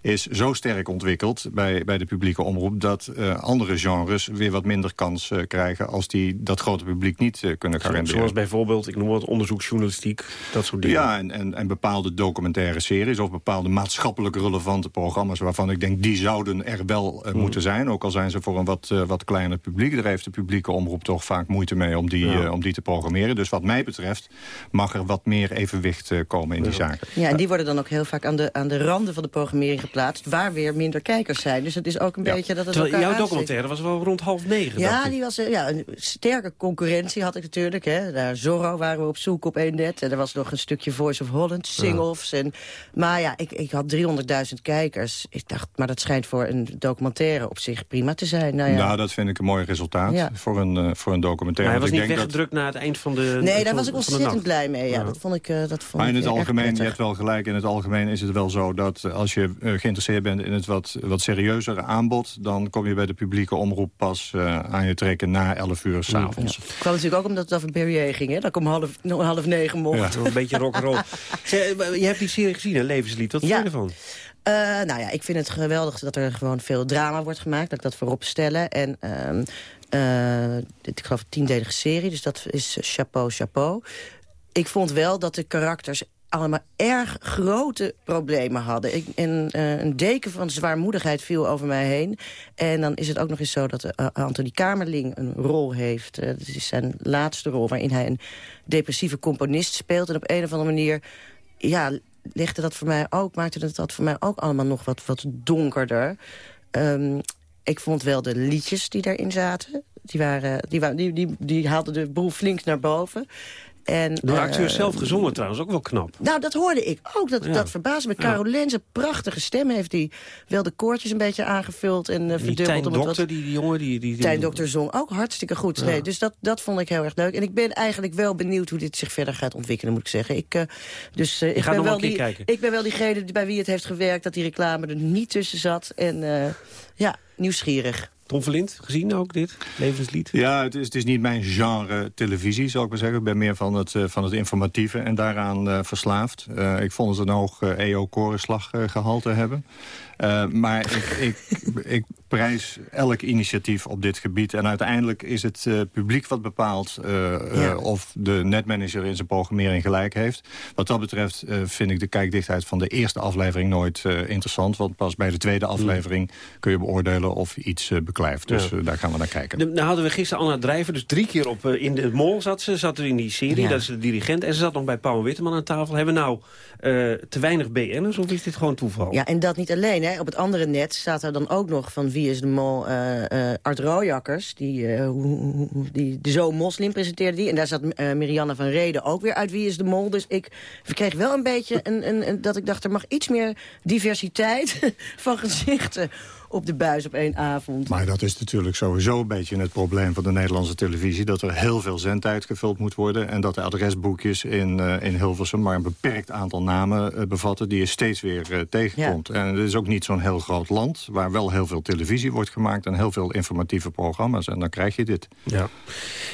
is zo sterk ontwikkeld bij, bij de publieke omroep... dat andere genres weer wat minder kans krijgen als die dat grote publiek niet kunnen garanderen. Zoals bijvoorbeeld, ik noem wat onderzoeksjournalistiek, dat soort dingen. Ja, en, en, en bepaalde documentaire series of bepaalde maatschappelijk relevante programma's... waarvan ik denk, die zouden er wel mm. moeten zijn. Ook al zijn ze voor een wat, wat kleiner publiek. Daar heeft de publieke omroep toch vaak moeite mee om die, ja. uh, om die te programmeren. Dus wat mij betreft mag er wat meer evenwicht uh, komen in die zaken. Ja, en die worden dan ook heel vaak aan de, aan de randen van de programmering geplaatst... waar weer minder kijkers zijn. Dus het is ook een ja. beetje dat het Terwijl jouw documentaire was wel rond half negen, Ja, die was ja, een sterke concurrentie had ik natuurlijk. Hè. Daar Zorro waren we op zoek op een net. En er was nog een stukje Voice of Holland, sing-offs. En, maar ja, ik, ik had 300.000 kijkers. Ik dacht, maar dat schijnt voor een documentaire op zich prima te zijn. Nou, ja. Nou, dat vind ik een mooi resultaat Ja. voor, een, eh, voor een documentaire. Maar hij was niet ik denk dat- weggedrukt na het eind van de nee, daar was ik ontzettend blij mee. Ja, Ja. Dat vond ik, eh, dat vond Maar in het algemeen, je hebt wel gelijk, in het algemeen is het wel zo dat eh, als je geïnteresseerd bent in het wat, wat serieuzere aanbod, dan kom je bij de publieke omroep pas eh, aan je trekken na 11 uur s'avonds. Het kwam natuurlijk ook omdat het over Barry ging, hè? Dat ik om half, om half negen mocht. Ja, een beetje rock'n'roll. Maar Je hebt die serie gezien, hè, Levenslied. Wat vond Ja. je ervan? Eh, nou ja, ik vind het geweldig dat er gewoon veel drama wordt gemaakt. Dat ik dat voorop stellen. En eh, dit- ik geloof een tiendelige serie, dus dat is chapeau, chapeau. Ik vond wel dat de karakters allemaal erg grote problemen hadden. Ik, en, eh, een deken van zwaarmoedigheid viel over mij heen. En dan is het ook nog eens zo dat Anthony Kamerling een rol heeft. Eh, dat is zijn laatste rol, waarin hij een depressieve componist speelt. En op een of andere manier ja, legde dat voor mij ook, maakte het dat voor mij ook allemaal nog wat, wat donkerder. Ehm, ik vond wel de liedjes die daarin zaten, die, waren, die, die, die, die haalden de boel flink naar boven. En, Door de acteur eh, zelf gezongen trouwens, ook wel knap. nou, dat hoorde ik ook. Dat, Ja. dat verbaasde me. Carol Lenz, een prachtige stem heeft die wel de koortjes een beetje aangevuld en Die verdubbeld. Tijn om het wat- Dokter, die, die jongen... Die, die, die, Tijn Dokter zong ook hartstikke goed. Ja. Nee, dus dat, dat vond ik heel erg leuk. En ik ben eigenlijk wel benieuwd hoe dit zich verder gaat ontwikkelen, moet ik zeggen. Ik, eh, dus, ik, ben nog wel die, kijken. ik ben wel diegene die- bij wie het heeft gewerkt... dat die reclame er niet tussen zat. En ja, nieuwsgierig. Tom Verlind, gezien ook dit? Levenslied? Ja, het is, het is niet mijn genre televisie, zou ik maar zeggen. Ik ben meer van het, eh, van het informatieve en daaraan eh, verslaafd. Eh, ik vond het een hoog eh, EO-korenslag eh, gehalte hebben. Maar ik, ik, ik prijs elk initiatief op dit gebied. En uiteindelijk is het publiek wat bepaalt Ja. of de netmanager in zijn programmering gelijk heeft. Wat dat betreft vind ik de kijkdichtheid van de eerste aflevering nooit interessant. Want pas bij de tweede aflevering kun je beoordelen of iets eh, Dus Ja. eh, daar gaan we naar kijken. De- nou hadden we gisteren Anna Drijver, dus drie keer op, eh, in de mol zat ze. Zat er in die serie, Ja. dat is de dirigent. En ze zat nog bij Paul Witteman aan tafel. Hebben we nou eh, te weinig BN'ers of is dit gewoon toeval? Ja, en dat niet alleen. Hè. Op het andere net staat er dan ook nog van Wie is de Mol... eh eh Art Rooijakkers, die, eh, die de Zo Moslim presenteerde die. En daar zat eh Marianne van Reden ook weer uit Wie is de Mol. Dus ik kreeg wel een beetje een, een, een- dat ik dacht... er mag iets meer diversiteit van gezichten op de buis op één avond. Maar dat is natuurlijk sowieso een beetje het probleem van de Nederlandse televisie. Dat er heel veel zendtijd gevuld moet worden. En dat de adresboekjes in, eh, in Hilversum maar een beperkt aantal namen eh, bevatten... die je steeds weer eh, tegenkomt. En het is ook niet zo'n heel groot land... waar wel heel veel televisie wordt gemaakt... en heel veel informatieve programma's. En dan krijg je dit. Ja.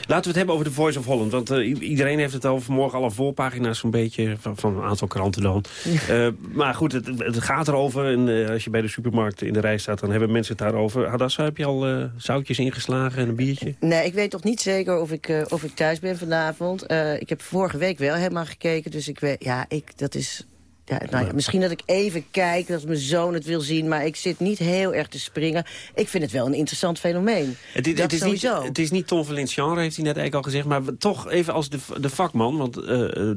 Laten we het hebben over de Voice of Holland. Want eh, iedereen heeft het over vanmorgen alle voorpagina's zo'n beetje... van, van een aantal kranten dan. Eh, maar goed, het, het gaat erover. En eh, als je bij de supermarkt in de rij staat... dan hebben mensen het daarover. Hadassa, heb je al eh, zoutjes ingeslagen en een biertje? Nee, ik weet toch niet zeker of ik, eh, of ik thuis ben vanavond. Eh, ik heb vorige week wel helemaal gekeken, dus ik weet... Ja, ik, dat is... Ja, nou ja, misschien dat ik even kijk, dat mijn zoon het wil zien... maar ik zit niet heel erg te springen. Ik vind het wel een interessant fenomeen. Het, is- dat het is niet, het is niet Tom Verlins genre, heeft hij net eigenlijk al gezegd. Maar toch even als de, de vakman, want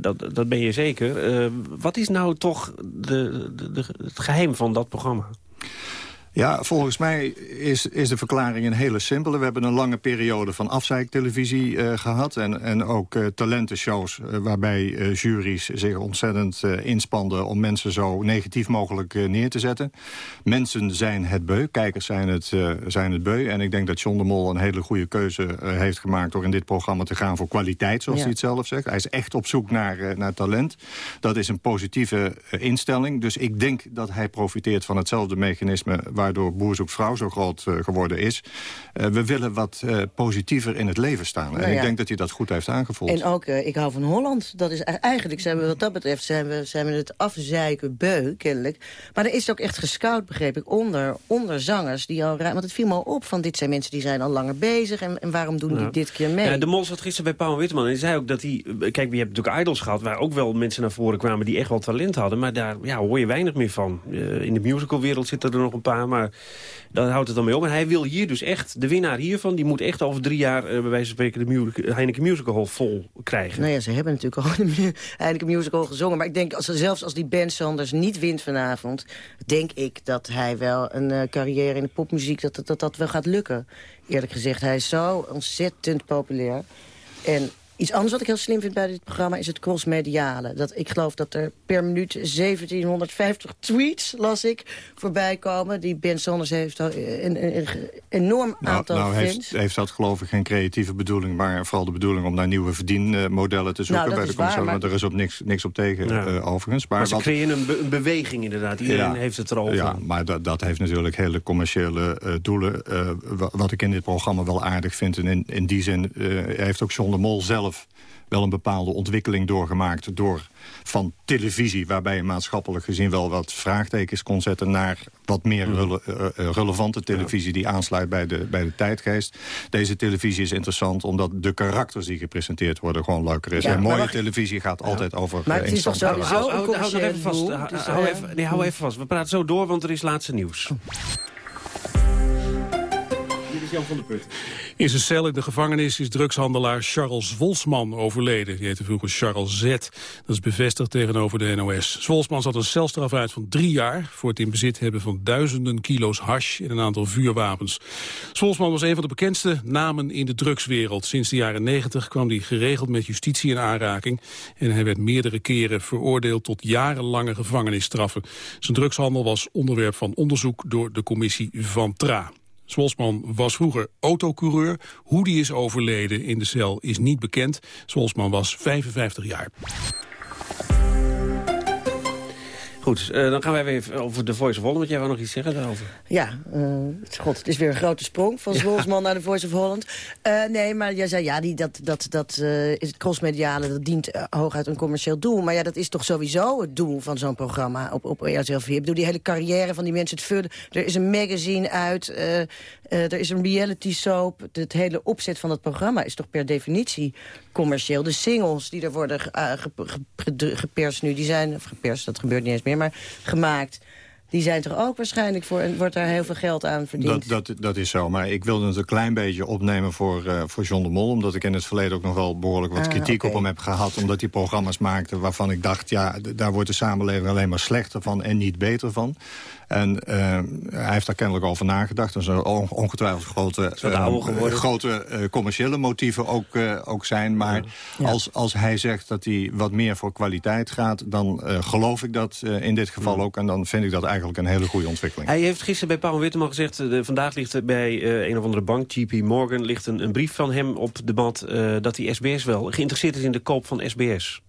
dat, dat ben je zeker. Wat is nou toch de, de, de- het geheim van dat programma? Ja, volgens mij is, is de verklaring een hele simpele. We hebben een lange periode van afzeiktelevisie eh, gehad... en, en ook eh, talentenshows eh, waarbij juries zich ontzettend inspanden... om mensen zo negatief mogelijk neer te zetten. Mensen zijn het beu, kijkers zijn het, zijn het beu. En ik denk dat John de Mol een hele goede keuze heeft gemaakt... door in dit programma te gaan voor kwaliteit, zoals Ja. hij het zelf zegt. Hij is echt op zoek naar, naar talent. Dat is een positieve instelling. Dus ik denk dat hij profiteert van hetzelfde mechanisme... waardoor Boer zoekt vrouw zo groot eh, geworden is. Eh, we willen wat eh, positiever in het leven staan. Nou en ik ja. denk dat hij dat goed heeft aangevoeld. En ook, eh, ik hou van Holland. Dat is e- eigenlijk, zijn we, wat dat betreft, zijn we, zijn we het afzeiken beu, kennelijk. Maar er is ook echt gescout, begreep ik, onder, onder zangers. Die al, ruim- want het viel me al op van dit zijn mensen die zijn al langer bezig. En, en waarom doen die dit keer mee? Ja, de Mol zat gisteren bij Paul Witteman en hij zei ook dat hij... Kijk, je hebt natuurlijk idols gehad waar ook wel mensen naar voren kwamen... die echt wel talent hadden, maar daar ja, hoor je weinig meer van. Eh, in de musicalwereld zitten er nog een paar, maar daar houdt het dan mee op. En hij wil hier dus echt, de winnaar hiervan... die moet echt over drie jaar, eh, bij wijze van spreken... de Heineken Musical Hall vol krijgen. Nou ja, ze hebben natuurlijk al eindelijk een musical gezongen. Maar ik denk, als, zelfs als die Ben Sanders niet wint vanavond... denk ik dat hij wel een eh, carrière in de popmuziek... Dat, dat, dat dat wel gaat lukken. Eerlijk gezegd, hij is zo ontzettend populair. En Iets anders wat ik heel slim vind bij dit programma is het crossmediale. Dat, ik geloof dat er per minuut 1750 tweets, las ik, voorbij komen. Die Ben Sanders heeft een, een, een enorm nou, aantal nou fans. heeft, heeft dat geloof ik geen creatieve bedoeling... maar vooral de bedoeling om naar nieuwe verdienmodellen te zoeken... Nou, bij de commissaris. Maar er is op niks, niks op tegen, Ja. eh, overigens. Maar, Maar, ze wat- creëren een, be- een beweging inderdaad. Iedereen Ja. heeft het erover. Ja, maar dat, dat heeft natuurlijk hele commerciële eh, doelen. Eh, wa- wat ik in dit programma wel aardig vind... en in, in die zin eh, heeft ook John de Mol zelf wel een bepaalde ontwikkeling doorgemaakt... door van televisie, waarbij je maatschappelijk gezien wel wat vraagtekens kon zetten... naar wat meer Hmm. rele- eh, eh, relevante televisie die aansluit bij de, bij de tijdgeest. Deze televisie is interessant omdat de karakters die gepresenteerd worden gewoon leuker is. Ja, en mooie televisie gaat altijd over Maar eh, het is toch een Hou, hou, hou nog even vast. Dus, nee, hou even vast. We praten zo door, want er is laatste nieuws. Van. In zijn cel in de gevangenis is drugshandelaar Charles Wolfsman overleden. Die heette vroeger Charles Z. Dat is bevestigd tegenover de NOS. Wolfsman zat een celstraf uit van drie jaar... voor het in bezit hebben van duizenden kilo's hash en een aantal vuurwapens. Wolfsman was een van de bekendste namen in de drugswereld. Sinds de jaren negentig kwam hij geregeld met justitie in aanraking... en hij werd meerdere keren veroordeeld tot jarenlange gevangenisstraffen. Zijn drugshandel was onderwerp van onderzoek door de commissie Van Tra. Swolsman was vroeger autocoureur. Hoe die is overleden in de cel is niet bekend. Swolsman was 55 jaar. Goed, eh, dan gaan wij weer even over de Voice of Holland. Want jij wou nog iets zeggen daarover? Ja, eh, god, het is weer een grote sprong van Zwolsman naar de Voice of Holland. Eh, nee, maar jij zei, ja, die, dat, dat, dat is het crossmediale, dat dient hooguit een commercieel doel. Maar ja, dat is toch sowieso het doel van zo'n programma op, op RTL 4. Ik bedoel, die hele carrière van die mensen, het vullen. Er is een magazine uit, er is een reality soap. Het hele opzet van het programma is toch per definitie commercieel. De singles die er worden eh, ge- ge- ge- geperst nu, die zijn, of geperst, dat gebeurt niet eens meer, maar gemaakt... Die zijn toch ook waarschijnlijk voor en wordt daar heel veel geld aan verdiend. Dat, dat, dat is zo, maar ik wilde het een klein beetje opnemen voor, eh, voor John de Mol... omdat ik in het verleden ook nog wel behoorlijk wat Ah, kritiek op hem heb gehad... omdat hij programma's maakte waarvan ik dacht... ja, daar wordt de samenleving alleen maar slechter van en niet beter van. En eh, hij heeft daar kennelijk over nagedacht. Er zullen on- ongetwijfeld grote, eh, grote commerciële motieven ook, eh, ook zijn. Maar als, als hij zegt dat hij wat meer voor kwaliteit gaat... dan eh, geloof ik dat eh, in dit geval ook. En dan vind ik dat eigenlijk een hele goede ontwikkeling. Hij heeft gisteren bij Paul Witteman gezegd... eh, vandaag ligt bij eh, een of andere bank, JP Morgan... ligt een, brief van hem op de mat eh, dat hij SBS wel geïnteresseerd is in de koop van SBS.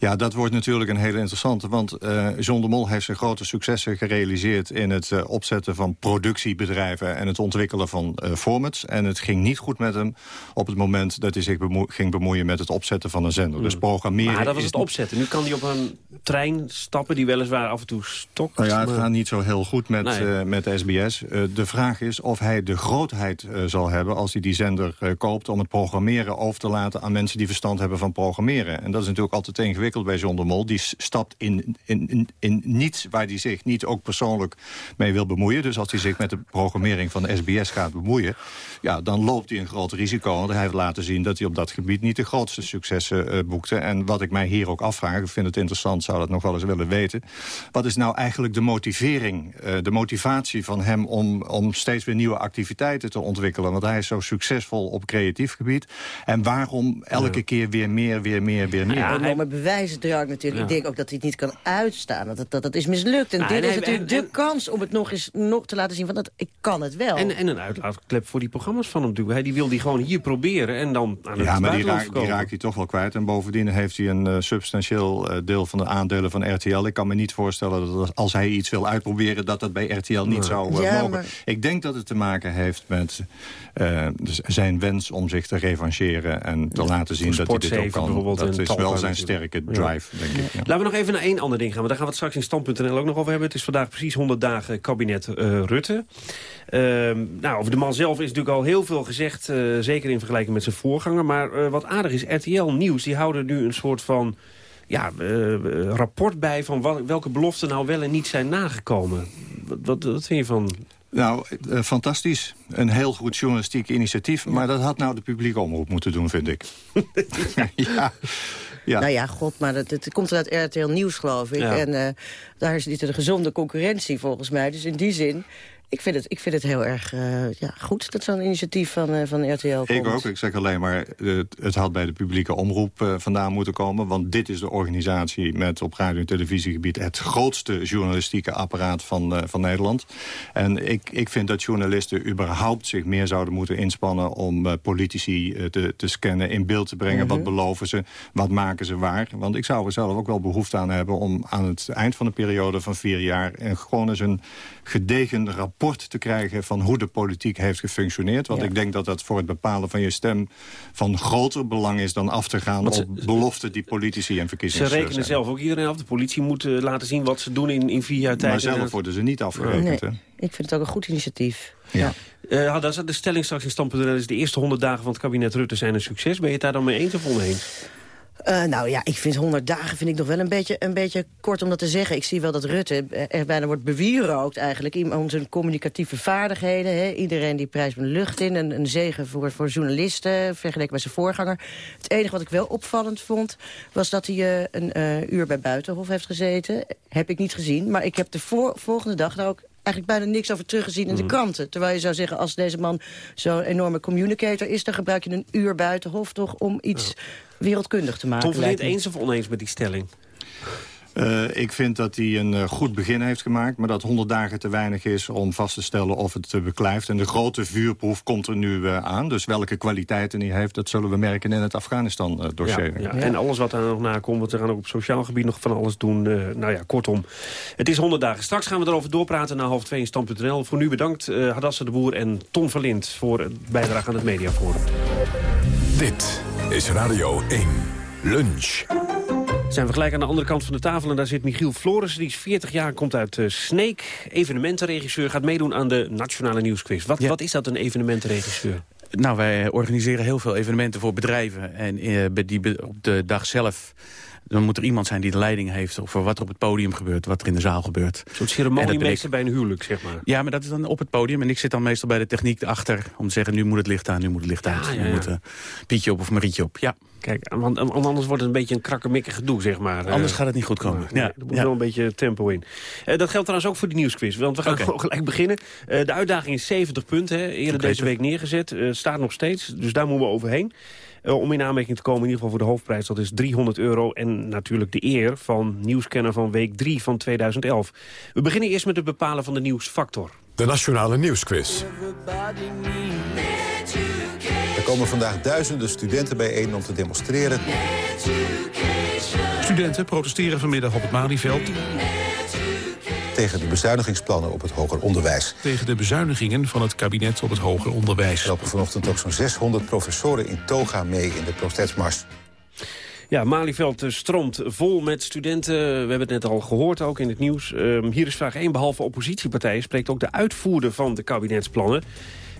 Ja, dat wordt natuurlijk een hele interessante. Want eh, John de Mol heeft zijn grote successen gerealiseerd... in het eh, opzetten van productiebedrijven en het ontwikkelen van eh, formats. En het ging niet goed met hem op het moment dat hij zich ging bemoeien... met het opzetten van een zender. Dus programmeren Maar dat was het opzetten. Nu kan hij op een trein stappen die weliswaar af en toe stokt. Nou ja, het maar- gaat niet zo heel goed met, Nee. met SBS. De vraag is of hij de grootheid zal hebben als hij die zender koopt... om het programmeren over te laten aan mensen die verstand hebben van programmeren. En dat is natuurlijk altijd ingewikkeld bij John de Mol. Die stapt in, in, in, in niets waar hij zich niet ook persoonlijk mee wil bemoeien. Dus als hij zich met de programmering van SBS gaat bemoeien... ja, dan loopt hij een groot risico. Want hij heeft laten zien dat hij op dat gebied niet de grootste successen eh, boekte. En wat ik mij hier ook afvraag, ik vind het interessant, zou dat nog wel eens willen weten. Wat is nou eigenlijk de motivering, eh, de motivatie van hem om, om steeds weer nieuwe activiteiten te ontwikkelen? Want hij is zo succesvol op creatief gebied. En waarom elke keer weer meer, weer meer, weer meer? Ja, bewijsdrang natuurlijk. Ja. Ik denk ook dat hij het niet kan uitstaan. Dat, het- dat, dat is mislukt. En Nou, dit en is natuurlijk en- de kans om het nog eens nog te laten zien. Van dat, ik kan het wel. En, en een uitlaatklep voor die programma's van hem natuurlijk. Hij die wil die gewoon hier proberen en dan aan het Ja, maar die raakt, die raakt hij toch wel kwijt. En bovendien heeft hij een eh, substantieel eh, deel van de aandelen van RTL. Ik kan me niet voorstellen dat als- hij iets wil uitproberen... dat dat bij RTL niet zou eh, Ja, mogen. maar- Ik denk dat het te maken heeft met eh, dus zijn wens om zich te revancheren... en te laten zien dat hij dit ook Sport7 kan. Dat is wel zijn natuurlijk. Ja. drive, denk ik. ja. Laten we nog even naar één ander ding gaan. Want daar gaan we het straks in Stand.nl ook nog over hebben. Het is vandaag precies 100 dagen kabinet eh, Rutte. Ehm, nou, over de man zelf is natuurlijk al heel veel gezegd. eh, zeker in vergelijking met zijn voorganger. Maar eh, wat aardig is, RTL Nieuws die houden nu een soort van... Ja, rapport bij van welke beloften nou wel en niet zijn nagekomen. Wat, wat, wat vind je van... Nou, fantastisch. Een heel goed journalistiek initiatief. Maar dat had nou de publieke omroep moeten doen, vind ik. ja. Ja. Nou ja, god, maar het, het komt uit RTL Nieuws, geloof ik. Ja. En eh, daar is niet een gezonde concurrentie, volgens mij. Dus in die zin Ik vind het, ik vind het heel erg uh, ja, goed dat zo'n initiatief van, uh, van RTL komt. Ik ook. Ik zeg alleen maar, het, het had bij de publieke omroep uh, vandaan moeten komen. Want dit is de organisatie met op radio- en televisiegebied... het grootste journalistieke apparaat van, van Nederland. En ik, ik vind dat journalisten überhaupt zich meer zouden moeten inspannen... om politici te, te scannen, in beeld te brengen. Wat beloven ze, wat maken ze waar. Want ik zou er zelf ook wel behoefte aan hebben... om aan het eind van de periode van vier jaar... en gewoon eens een gedegen rapport te krijgen... van hoe de politiek heeft gefunctioneerd. Want ja. ik denk dat dat voor het bepalen van je stem... van groter belang is dan af te gaan ze, op beloften die politici en verkiezingen Ze rekenen zelf ook iedereen af. De politie moet uh, laten zien wat ze doen in, in vier jaar tijd. Maar zelf worden ze niet afgerekend. Nee, ik vind het ook een goed initiatief. Ja. ja. Uh, de stelling straks in stand.nl is de eerste 100 dagen van het kabinet Rutte zijn een succes. Ben je het daar dan mee eens of oneens? Uh, nou ja, ik vind 100 dagen vind ik nog wel een beetje, een beetje kort om dat te zeggen. Ik zie wel dat Rutte er bijna wordt bewierookt eigenlijk. Om zijn communicatieve vaardigheden. Hè. Iedereen die prijst met lucht in. Een, zegen voor, voor journalisten, vergeleken met zijn voorganger. Het enige wat ik wel opvallend vond... was dat hij uh, een uur bij Buitenhof heeft gezeten. Heb ik niet gezien. Maar ik heb de volgende dag daar ook eigenlijk bijna niks over teruggezien in de kranten. Terwijl je zou zeggen, als deze man zo'n enorme communicator is... dan gebruik je een uur buitenhof toch om iets wereldkundig te maken. Tom Verleent eens of oneens met die stelling? Uh, ik vind dat hij een uh, goed begin heeft gemaakt... maar dat 100 dagen te weinig is om vast te stellen of het uh, beklijft. En de grote vuurproef komt er nu aan. Dus welke kwaliteiten hij heeft, dat zullen we merken in het Afghanistan-dossier. Ja, ja. En alles wat er nog nakomt, want we gaan ook op sociaal gebied nog van alles doen. nou ja, kortom. Het is 100 dagen. Straks gaan we erover doorpraten na half 2 in stand.nl. Voor nu bedankt Hadassah de Boer en Tom Verlind voor het bijdrage aan het Mediaforum. Dit is Radio 1. Lunch. Zijn we gelijk aan de andere kant van de tafel en daar zit Michiel Floris. Die is 40 jaar, komt uit uh, Sneek, evenementenregisseur. Gaat meedoen aan de Nationale Nieuwsquiz. Wat, ja. wat is dat, een evenementenregisseur? Nou, wij organiseren heel veel evenementen voor bedrijven. En uh, die, op de dag zelf dan moet er iemand zijn die de leiding heeft over wat er op het podium gebeurt, wat er in de zaal gebeurt. Zo'n ceremoniemeester bij een huwelijk, zeg maar. Ja, maar dat is dan op het podium. En ik zit dan meestal bij de techniek achter om te zeggen, nu moet het licht aan, nu moet het licht uit. Ja, ja, ja. Nu moet uh, Pietje op of Marietje op, ja. Kijk, want anders wordt het een beetje een krakkemikkig gedoe, zeg maar. Anders gaat het niet goed komen. Ja, er moet wel een beetje tempo in. Uh, dat geldt trouwens ook voor de nieuwsquiz, want we gaan okay. gewoon gelijk beginnen. Uh, de uitdaging is 70 punten, hè, eerder deze week neergezet. Uh, staat nog steeds, dus daar moeten we overheen. Uh, om in aanmerking te komen, in ieder geval voor de hoofdprijs, dat is 300 euro. En natuurlijk de eer van nieuwskenner van week 3 van 2011. We beginnen eerst met het bepalen van de nieuwsfactor. De Nationale Nieuwsquiz. Komen vandaag duizenden studenten bijeen om te demonstreren. Studenten protesteren vanmiddag op het Malieveld tegen de bezuinigingsplannen op het hoger onderwijs. Tegen de bezuinigingen van het kabinet op het hoger onderwijs. Er lopen vanochtend ook zo'n 600 professoren in toga mee in de protestmars. Ja, Malieveld stroomt vol met studenten. We hebben het net al gehoord, ook in het nieuws. Um, hier is vraag 1. Behalve oppositiepartijen spreekt ook de uitvoerder van de kabinetsplannen.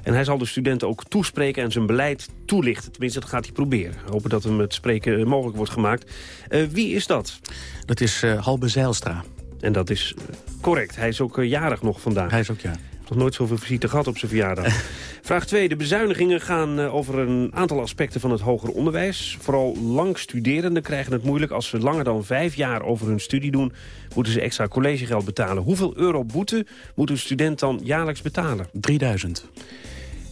En hij zal de studenten ook toespreken en zijn beleid toelichten. Tenminste, dat gaat hij proberen. Hopen dat hem het spreken mogelijk wordt gemaakt. Uh, wie is dat? Dat is uh, Halbe Zijlstra. En dat is correct. Hij is ook jarig nog vandaag. Hij is ook jarig. Nog nooit zoveel visite gehad op zijn verjaardag. Vraag 2. De bezuinigingen gaan over een aantal aspecten van het hoger onderwijs. Vooral langstuderenden krijgen het moeilijk. Als ze langer dan vijf jaar over hun studie doen... moeten ze extra collegegeld betalen. Hoeveel euro boete moet een student dan jaarlijks betalen? 3000.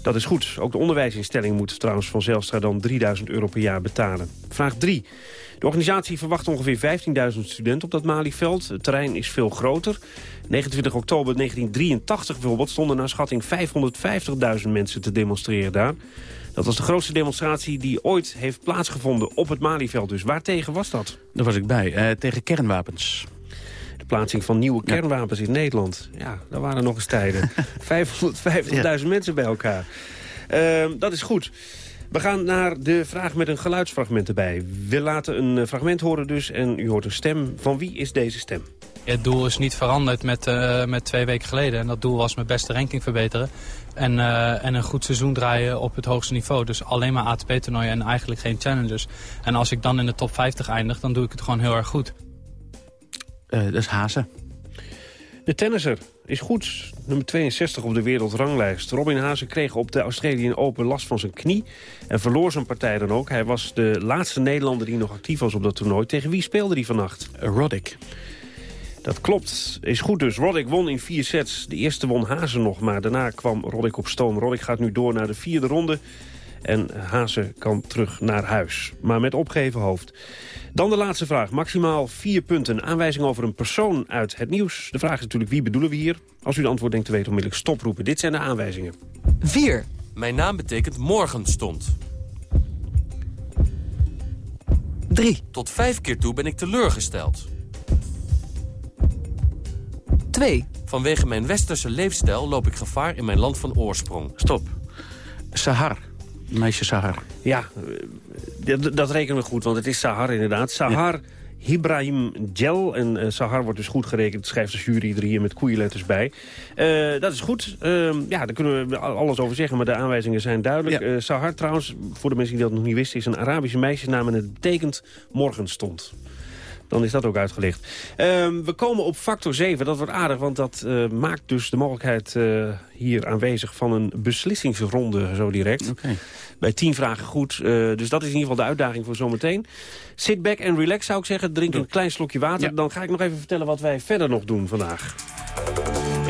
Dat is goed. Ook de onderwijsinstelling moet trouwens van Zelstra dan 3000 euro per jaar betalen. Vraag 3. De organisatie verwacht ongeveer 15.000 studenten op dat Malieveld. Het terrein is veel groter. 29 oktober 1983 bijvoorbeeld stonden naar schatting 550.000 mensen te demonstreren daar. Dat was de grootste demonstratie die ooit heeft plaatsgevonden op het Malieveld. Dus waartegen was dat? Daar was ik bij. Uh, tegen kernwapens. De plaatsing van nieuwe kernwapens ja. in Nederland. Ja, daar waren nog eens tijden. 550.000 ja. mensen bij elkaar. Uh, dat is goed. We gaan naar de vraag met een geluidsfragment erbij. We laten een fragment horen dus en u hoort een stem. Van wie is deze stem? Het doel is niet veranderd met, uh, met twee weken geleden. En dat doel was mijn beste ranking verbeteren. En, uh, en een goed seizoen draaien op het hoogste niveau. Dus alleen maar ATP-toernooien en eigenlijk geen challengers. En als ik dan in de top 50 eindig, dan doe ik het gewoon heel erg goed. Uh, dat is Hazen. De tennisser is goed. Nummer 62 op de wereldranglijst. Robin Hazen kreeg op de Australian Open last van zijn knie. En verloor zijn partij dan ook. Hij was de laatste Nederlander die nog actief was op dat toernooi. Tegen wie speelde hij vannacht? Roddick. Dat klopt. Is goed dus. Roddick won in vier sets. De eerste won Hazen nog, maar daarna kwam Roddick op stoom. Roddick gaat nu door naar de vierde ronde. En Hazen kan terug naar huis. Maar met opgeheven hoofd. Dan de laatste vraag. Maximaal vier punten. Aanwijzing over een persoon uit het nieuws. De vraag is natuurlijk wie bedoelen we hier? Als u de antwoord denkt te weten, onmiddellijk stoproepen. Dit zijn de aanwijzingen. 4. Mijn naam betekent morgenstond. 3. Tot vijf keer toe ben ik teleurgesteld. 2. Vanwege mijn westerse leefstijl loop ik gevaar in mijn land van oorsprong. Stop. Sahar. Meisje Sahar. Ja, dat, dat rekenen we goed, want het is Sahar inderdaad. Sahar Ibrahim Gel. En eh, Sahar wordt dus goed gerekend, schrijft de jury er hier met koeienletters bij. Eh, dat is goed. Ehm, ja, daar kunnen we alles over zeggen, maar de aanwijzingen zijn duidelijk. Eh, Sahar trouwens, voor de mensen die dat nog niet wisten... is een Arabische meisjesnaam en het betekent morgenstond. Dan is dat ook uitgelicht. Ehm, we komen op factor 7. Dat wordt aardig, want dat eh, maakt dus de mogelijkheid eh, hier aanwezig... van een beslissingsronde zo direct. Bij 10 vragen goed. Eh, dus dat is in ieder geval de uitdaging voor zometeen. Sit back en relax zou ik zeggen. Drink een klein slokje water. Dan ga ik nog even vertellen wat wij verder nog doen vandaag.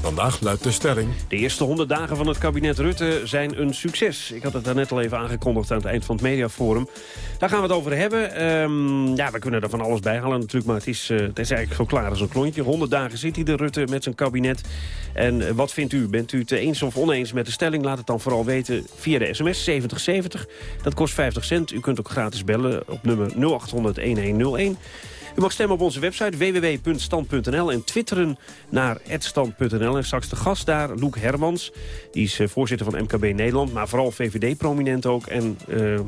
Vandaag luidt de stelling... De eerste 100 dagen van het kabinet Rutte zijn een succes. Ik had het daarnet al even aangekondigd aan het eind van het mediaforum. Daar gaan we het over hebben. Ehm, ja, we kunnen er van alles bij halen natuurlijk, maar het is, uh, het is eigenlijk zo klaar als een klontje. 100 dagen zit hij de Rutte met zijn kabinet. En uh, wat vindt u? Bent u het eens of oneens met de stelling? Laat het dan vooral weten via de sms 7070. Dat kost 50 cent. U kunt ook gratis bellen op nummer 0800-1101. U mag stemmen op onze website www.stand.nl en twitteren naar @stand.nl. En straks de gast daar, Loek Hermans. Die is uh, voorzitter van MKB Nederland, maar vooral VVD-prominent ook. En uh,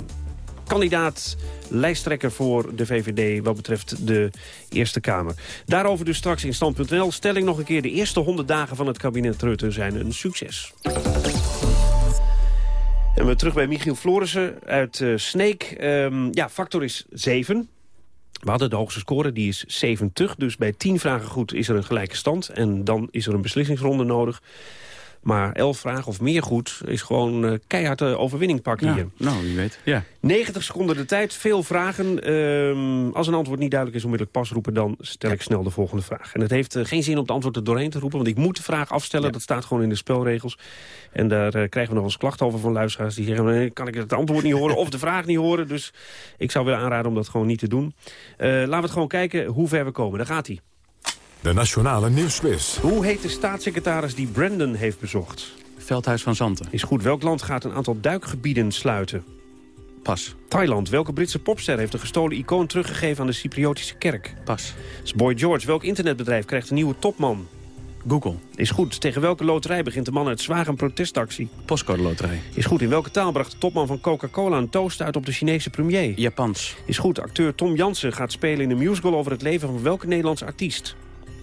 kandidaat lijsttrekker voor de VVD wat betreft de Eerste Kamer. Daarover dus straks in stand.nl. Stelling nog een keer, de eerste 100 dagen van het kabinet Rutte zijn een succes. En we terug bij Michiel Florissen uit uh, Sneek. Um, ja, factor is 7. We hadden de hoogste score, die is 70. Dus bij 10 vragen goed is er een gelijke stand. En dan is er een beslissingsronde nodig. Maar 11 vragen of meer goed is gewoon uh, keihard de overwinning pakken ja, hier. Nou, wie weet. Ja. 90 seconden de tijd, veel vragen. Uh, als een antwoord niet duidelijk is, onmiddellijk pas roepen... dan stel ik snel de volgende vraag. En het heeft uh, geen zin om het antwoord er doorheen te roepen... want ik moet de vraag afstellen, ja. dat staat gewoon in de spelregels. En daar uh, krijgen we nog eens klachten over van luisteraars... die zeggen, nee, kan ik het antwoord niet horen of de vraag niet horen. Dus ik zou willen aanraden om dat gewoon niet te doen. Laten we het gewoon kijken hoe ver we komen. Daar gaat hij. De Nationale Nieuwsquiz. Hoe heet de staatssecretaris die Brandon heeft bezocht? Veldhuis van Zanten. Is goed. Welk land gaat een aantal duikgebieden sluiten? Pas. Thailand. Welke Britse popster heeft een gestolen icoon teruggegeven aan de Cypriotische kerk? Pas. Is Boy George. Welk internetbedrijf krijgt een nieuwe topman? Google. Is goed. Tegen welke loterij begint de man uit Zwaag een protestactie? Postcode loterij. Is goed. In welke taal bracht de topman van Coca-Cola een toast uit op de Chinese premier? Japans. Is goed. Acteur Tom Jansen gaat spelen in een musical over het leven van welke Nederlandse artiest?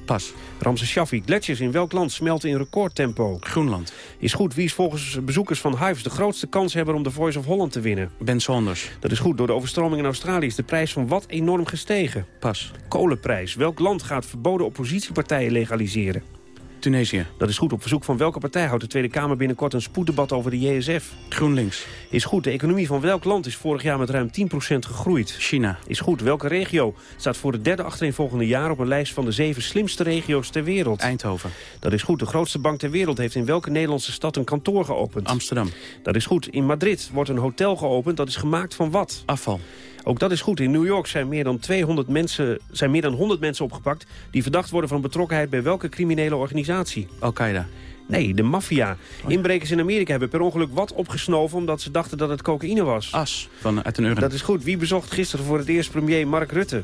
Pas. Ramse Shaffi. Gletsjers in welk land smelten in recordtempo? Groenland. Is goed. Wie is volgens bezoekers van Hives de grootste kans hebben om de Voice of Holland te winnen? Ben Saunders. Dat is goed. Door de overstroming in Australië is de prijs van wat enorm gestegen? Pas. Kolenprijs. Welk land gaat verboden oppositiepartijen legaliseren? Tunesië. Dat is goed. Op verzoek van welke partij houdt de Tweede Kamer binnenkort een spoeddebat over de JSF? GroenLinks. Is goed. De economie van welk land is vorig jaar met ruim 10% gegroeid? China. Is goed. Welke regio staat voor de derde achtereenvolgende jaar op een lijst van de zeven slimste regio's ter wereld? Eindhoven. Dat is goed. De grootste bank ter wereld heeft in welke Nederlandse stad een kantoor geopend? Amsterdam. Dat is goed. In Madrid wordt een hotel geopend. Dat is gemaakt van wat? Afval. Ook dat is goed. In New York zijn meer dan 200 mensen, zijn meer dan 100 mensen opgepakt... die verdacht worden van betrokkenheid bij welke criminele organisatie? Al-Qaeda. Nee, de maffia. Inbrekers in Amerika hebben per ongeluk wat opgesnoven... omdat ze dachten dat het cocaïne was. As, van, uit een urn. Dat is goed. Wie bezocht gisteren voor het eerst premier Mark Rutte?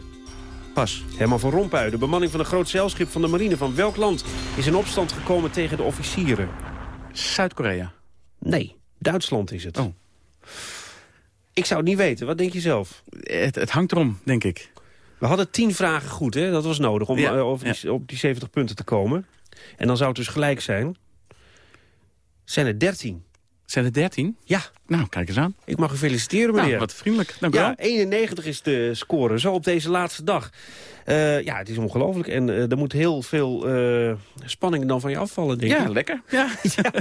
Pas. Herman van Rompuy, de bemanning van een groot zeilschip van de marine... van welk land is in opstand gekomen tegen de officieren? Zuid-Korea. Nee, Duitsland is het. Oh. Ik zou het niet weten. Wat denk je zelf? Het, het hangt erom, denk ik. We hadden tien vragen goed, hè? Dat was nodig om Ja, uh, over die, op die 70 punten te komen. En dan zou het dus gelijk zijn. Zijn er 13. Zijn het 13? Ja. Nou, kijk eens aan. Ik mag u feliciteren, meneer. Nou, wat vriendelijk. Dank u ja, wel. 91 is de score, zo op deze laatste dag. Eh, ja, het is ongelooflijk. En eh, er moet heel veel eh, spanning dan van je afvallen, denk ik. Ja, lekker. Ja.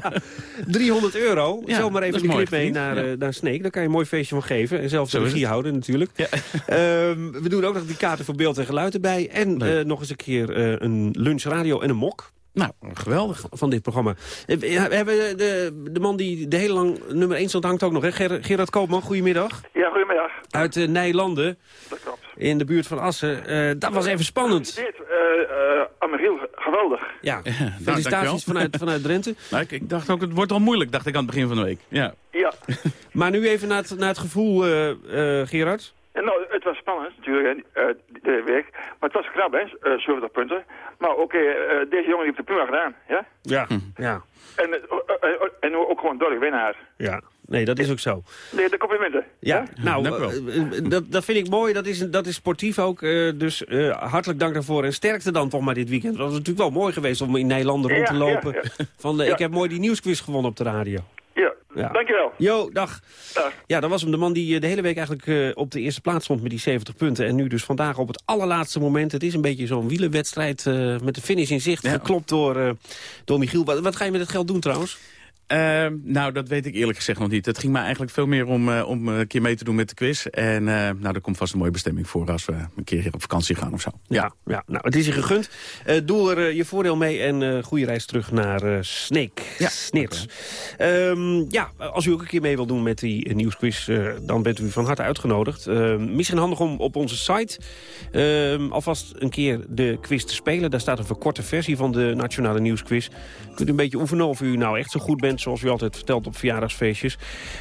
300 euro. Ja, Zo maar even mooi clip mee naar, Ja. naar Sneek. Daar kan je een mooi feestje van geven. En zelf de regie houden natuurlijk. Ehm, we doen ook nog die kaarten voor beeld en geluid erbij. En nog eens een keer een lunchradio en een mok. Nou, geweldig. Van dit programma. Eh, We hebben de, de man die de hele lang nummer 1 stond hangt ook nog. Hè? Ger- Gerard Koopman, goedemiddag. Ja, goedemiddag. Uit uh, Nijlanden. Dat klopt. In de buurt van Assen. Eh, dat was even spannend. Dit, eh uh, geweldig. Ja, dankjewel. felicitaties vanuit, vanuit Drenthe. Nou, ik, ik dacht ook, het wordt al moeilijk, dacht ik aan het begin van de week. Ja. Ja. maar nu even naar het, naar het gevoel, uh, uh, Gerard. En nou, het was spannend natuurlijk, uh, de week. Maar het was knap, hè, uh, 70 punten. Maar oké, okay, uh, deze jongen heeft het prima gedaan, ja? Ja, ja. En, uh, en ook gewoon duidelijk winnaar. Ja, nee, dat is ook zo. Nee, de complimenten. Ja, ja? nou, uh, dat, dat vind ik mooi. Dat is, dat is sportief ook. Uh, dus uh, hartelijk dank daarvoor. En sterkte dan toch maar dit weekend. Dat was natuurlijk wel mooi geweest om in Nederland rond te lopen. Ja, ja, Van, ik heb mooi die nieuwsquiz gewonnen op de radio. Ja, dankjewel. Jo, dag. dag. Ja, dat was hem. De man die de hele week eigenlijk uh, op de eerste plaats stond met die 70 punten. En nu dus vandaag op het allerlaatste moment. Het is een beetje zo'n wielenwedstrijd uh, met de finish in zicht. Ja. Geklopt door, uh, door Michiel. Wat, wat ga je met het geld doen trouwens? Uh, nou, dat weet ik eerlijk gezegd nog niet. Het ging mij eigenlijk veel meer om, uh, om een keer mee te doen met de quiz. En uh, nou, er komt vast een mooie bestemming voor als we een keer op vakantie gaan of zo. Ja, ja, nou, het is je gegund. doe er je voordeel mee en goede reis terug naar Sneek. Ja, Sneers. Um, ja, als u ook een keer mee wilt doen met die nieuwsquiz, dan bent u van harte uitgenodigd. misschien handig om op onze site alvast een keer de quiz te spelen. Daar staat een verkorte versie van de Nationale Nieuwsquiz. Kunt u een beetje oefenen of u nou echt zo goed bent zoals u altijd vertelt op verjaardagsfeestjes.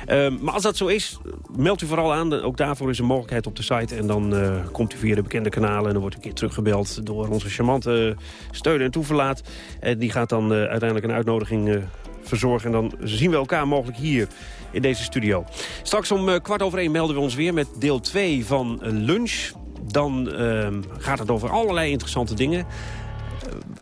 Uh, maar als dat zo is, meld u vooral aan. Ook daarvoor is een mogelijkheid op de site. En dan uh, komt u via de bekende kanalen. En dan wordt u een keer teruggebeld door onze charmante steun en toeverlaat. En die gaat dan uh, uiteindelijk een uitnodiging verzorgen. En dan zien we elkaar mogelijk hier in deze studio. Straks om kwart over één melden we ons weer met deel 2 van Lunch. Dan gaat het over allerlei interessante dingen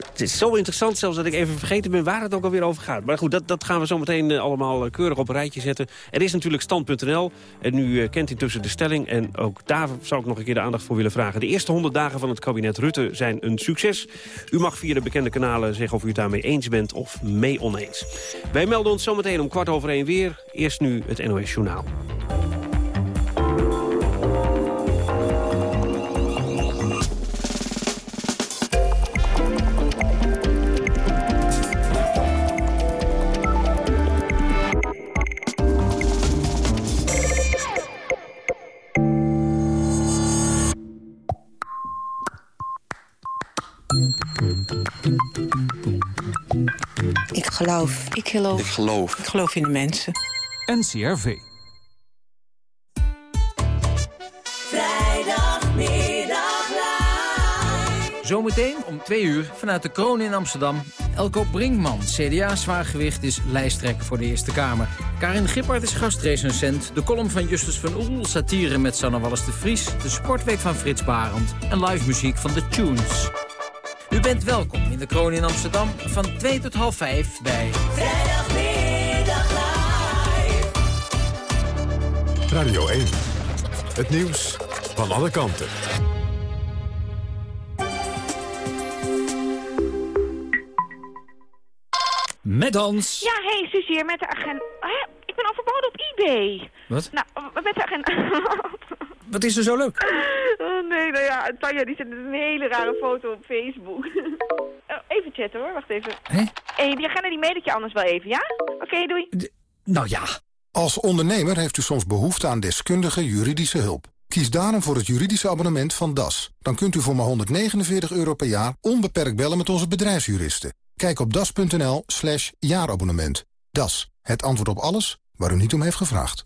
het is zo interessant zelfs dat ik even vergeten ben waar het ook alweer over gaat. Maar goed, dat, dat gaan we zo meteen uh, allemaal keurig op een rijtje zetten. Er is natuurlijk stand.nl en u uh, kent intussen de stelling. En ook daar zou ik nog een keer de aandacht voor willen vragen. De eerste 100 dagen van het kabinet Rutte zijn een succes. U mag via de bekende kanalen zeggen of u het daarmee eens bent of mee oneens. Wij melden ons zometeen om kwart over één weer. Eerst nu het NOS Journaal. Geloof. Ik geloof. Ik geloof. Ik geloof in de mensen. NCRV. Vrijdagmiddag Zometeen om twee uur vanuit de kroon in Amsterdam. Elko Brinkman, CDA-zwaargewicht, is lijsttrekker voor de Eerste Kamer. Karin Gippard is gastrecensent. De column van Justus van Oel, satire met Sanne Wallis de Vries. De sportweek van Frits Barend. En live muziek van The Tunes. U bent welkom in de kroon in Amsterdam van 2 tot half 5 bij... Vrijdagmiddag live. Radio 1. Het nieuws van alle kanten. Met ons. Ja, hey, Suzie, met de agent... Ik ben al verboden op eBay. Wat? Nou, met de agent... Wat is er zo leuk? Oh nee, nou ja, Tanja die zet een hele rare foto op Facebook. oh, even chatten hoor, wacht even. Hé? Hey, die agenda die mail ik je anders wel even, ja? Oké, okay, doei. D nou ja. Als ondernemer heeft u soms behoefte aan deskundige juridische hulp. Kies daarom voor het juridische abonnement van DAS. Dan kunt u voor maar 149 euro per jaar onbeperkt bellen met onze bedrijfsjuristen. Kijk op das.nl slash jaarabonnement. Das, het antwoord op alles waar u niet om heeft gevraagd.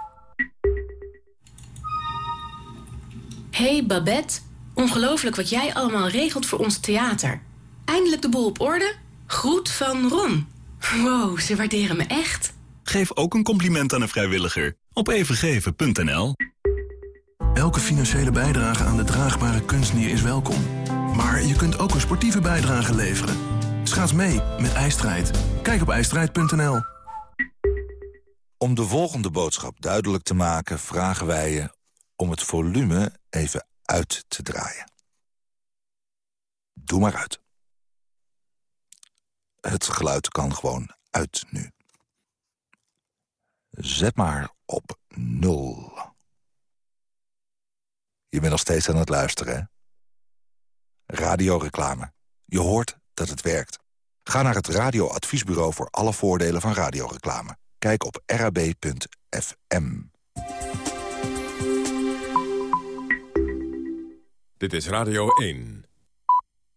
Hey Babette, ongelooflijk wat jij allemaal regelt voor ons theater. Eindelijk de boel op orde? Groet van Ron. Wow, ze waarderen me echt. Geef ook een compliment aan een vrijwilliger op evengeven.nl. Elke financiële bijdrage aan de draagbare kunstnier is welkom. Maar je kunt ook een sportieve bijdrage leveren. Schaats mee met IJstrijd. Kijk op ijstrijd.nl. Om de volgende boodschap duidelijk te maken... vragen wij je om het volume even uit te draaien. Doe maar uit. Het geluid kan gewoon uit nu. Zet maar op nul. Je bent nog steeds aan het luisteren, hè? Radioreclame. Je hoort dat het werkt. Ga naar het radioadviesbureau voor alle voordelen van radioreclame. Kijk op rab.fm. Dit is Radio 1.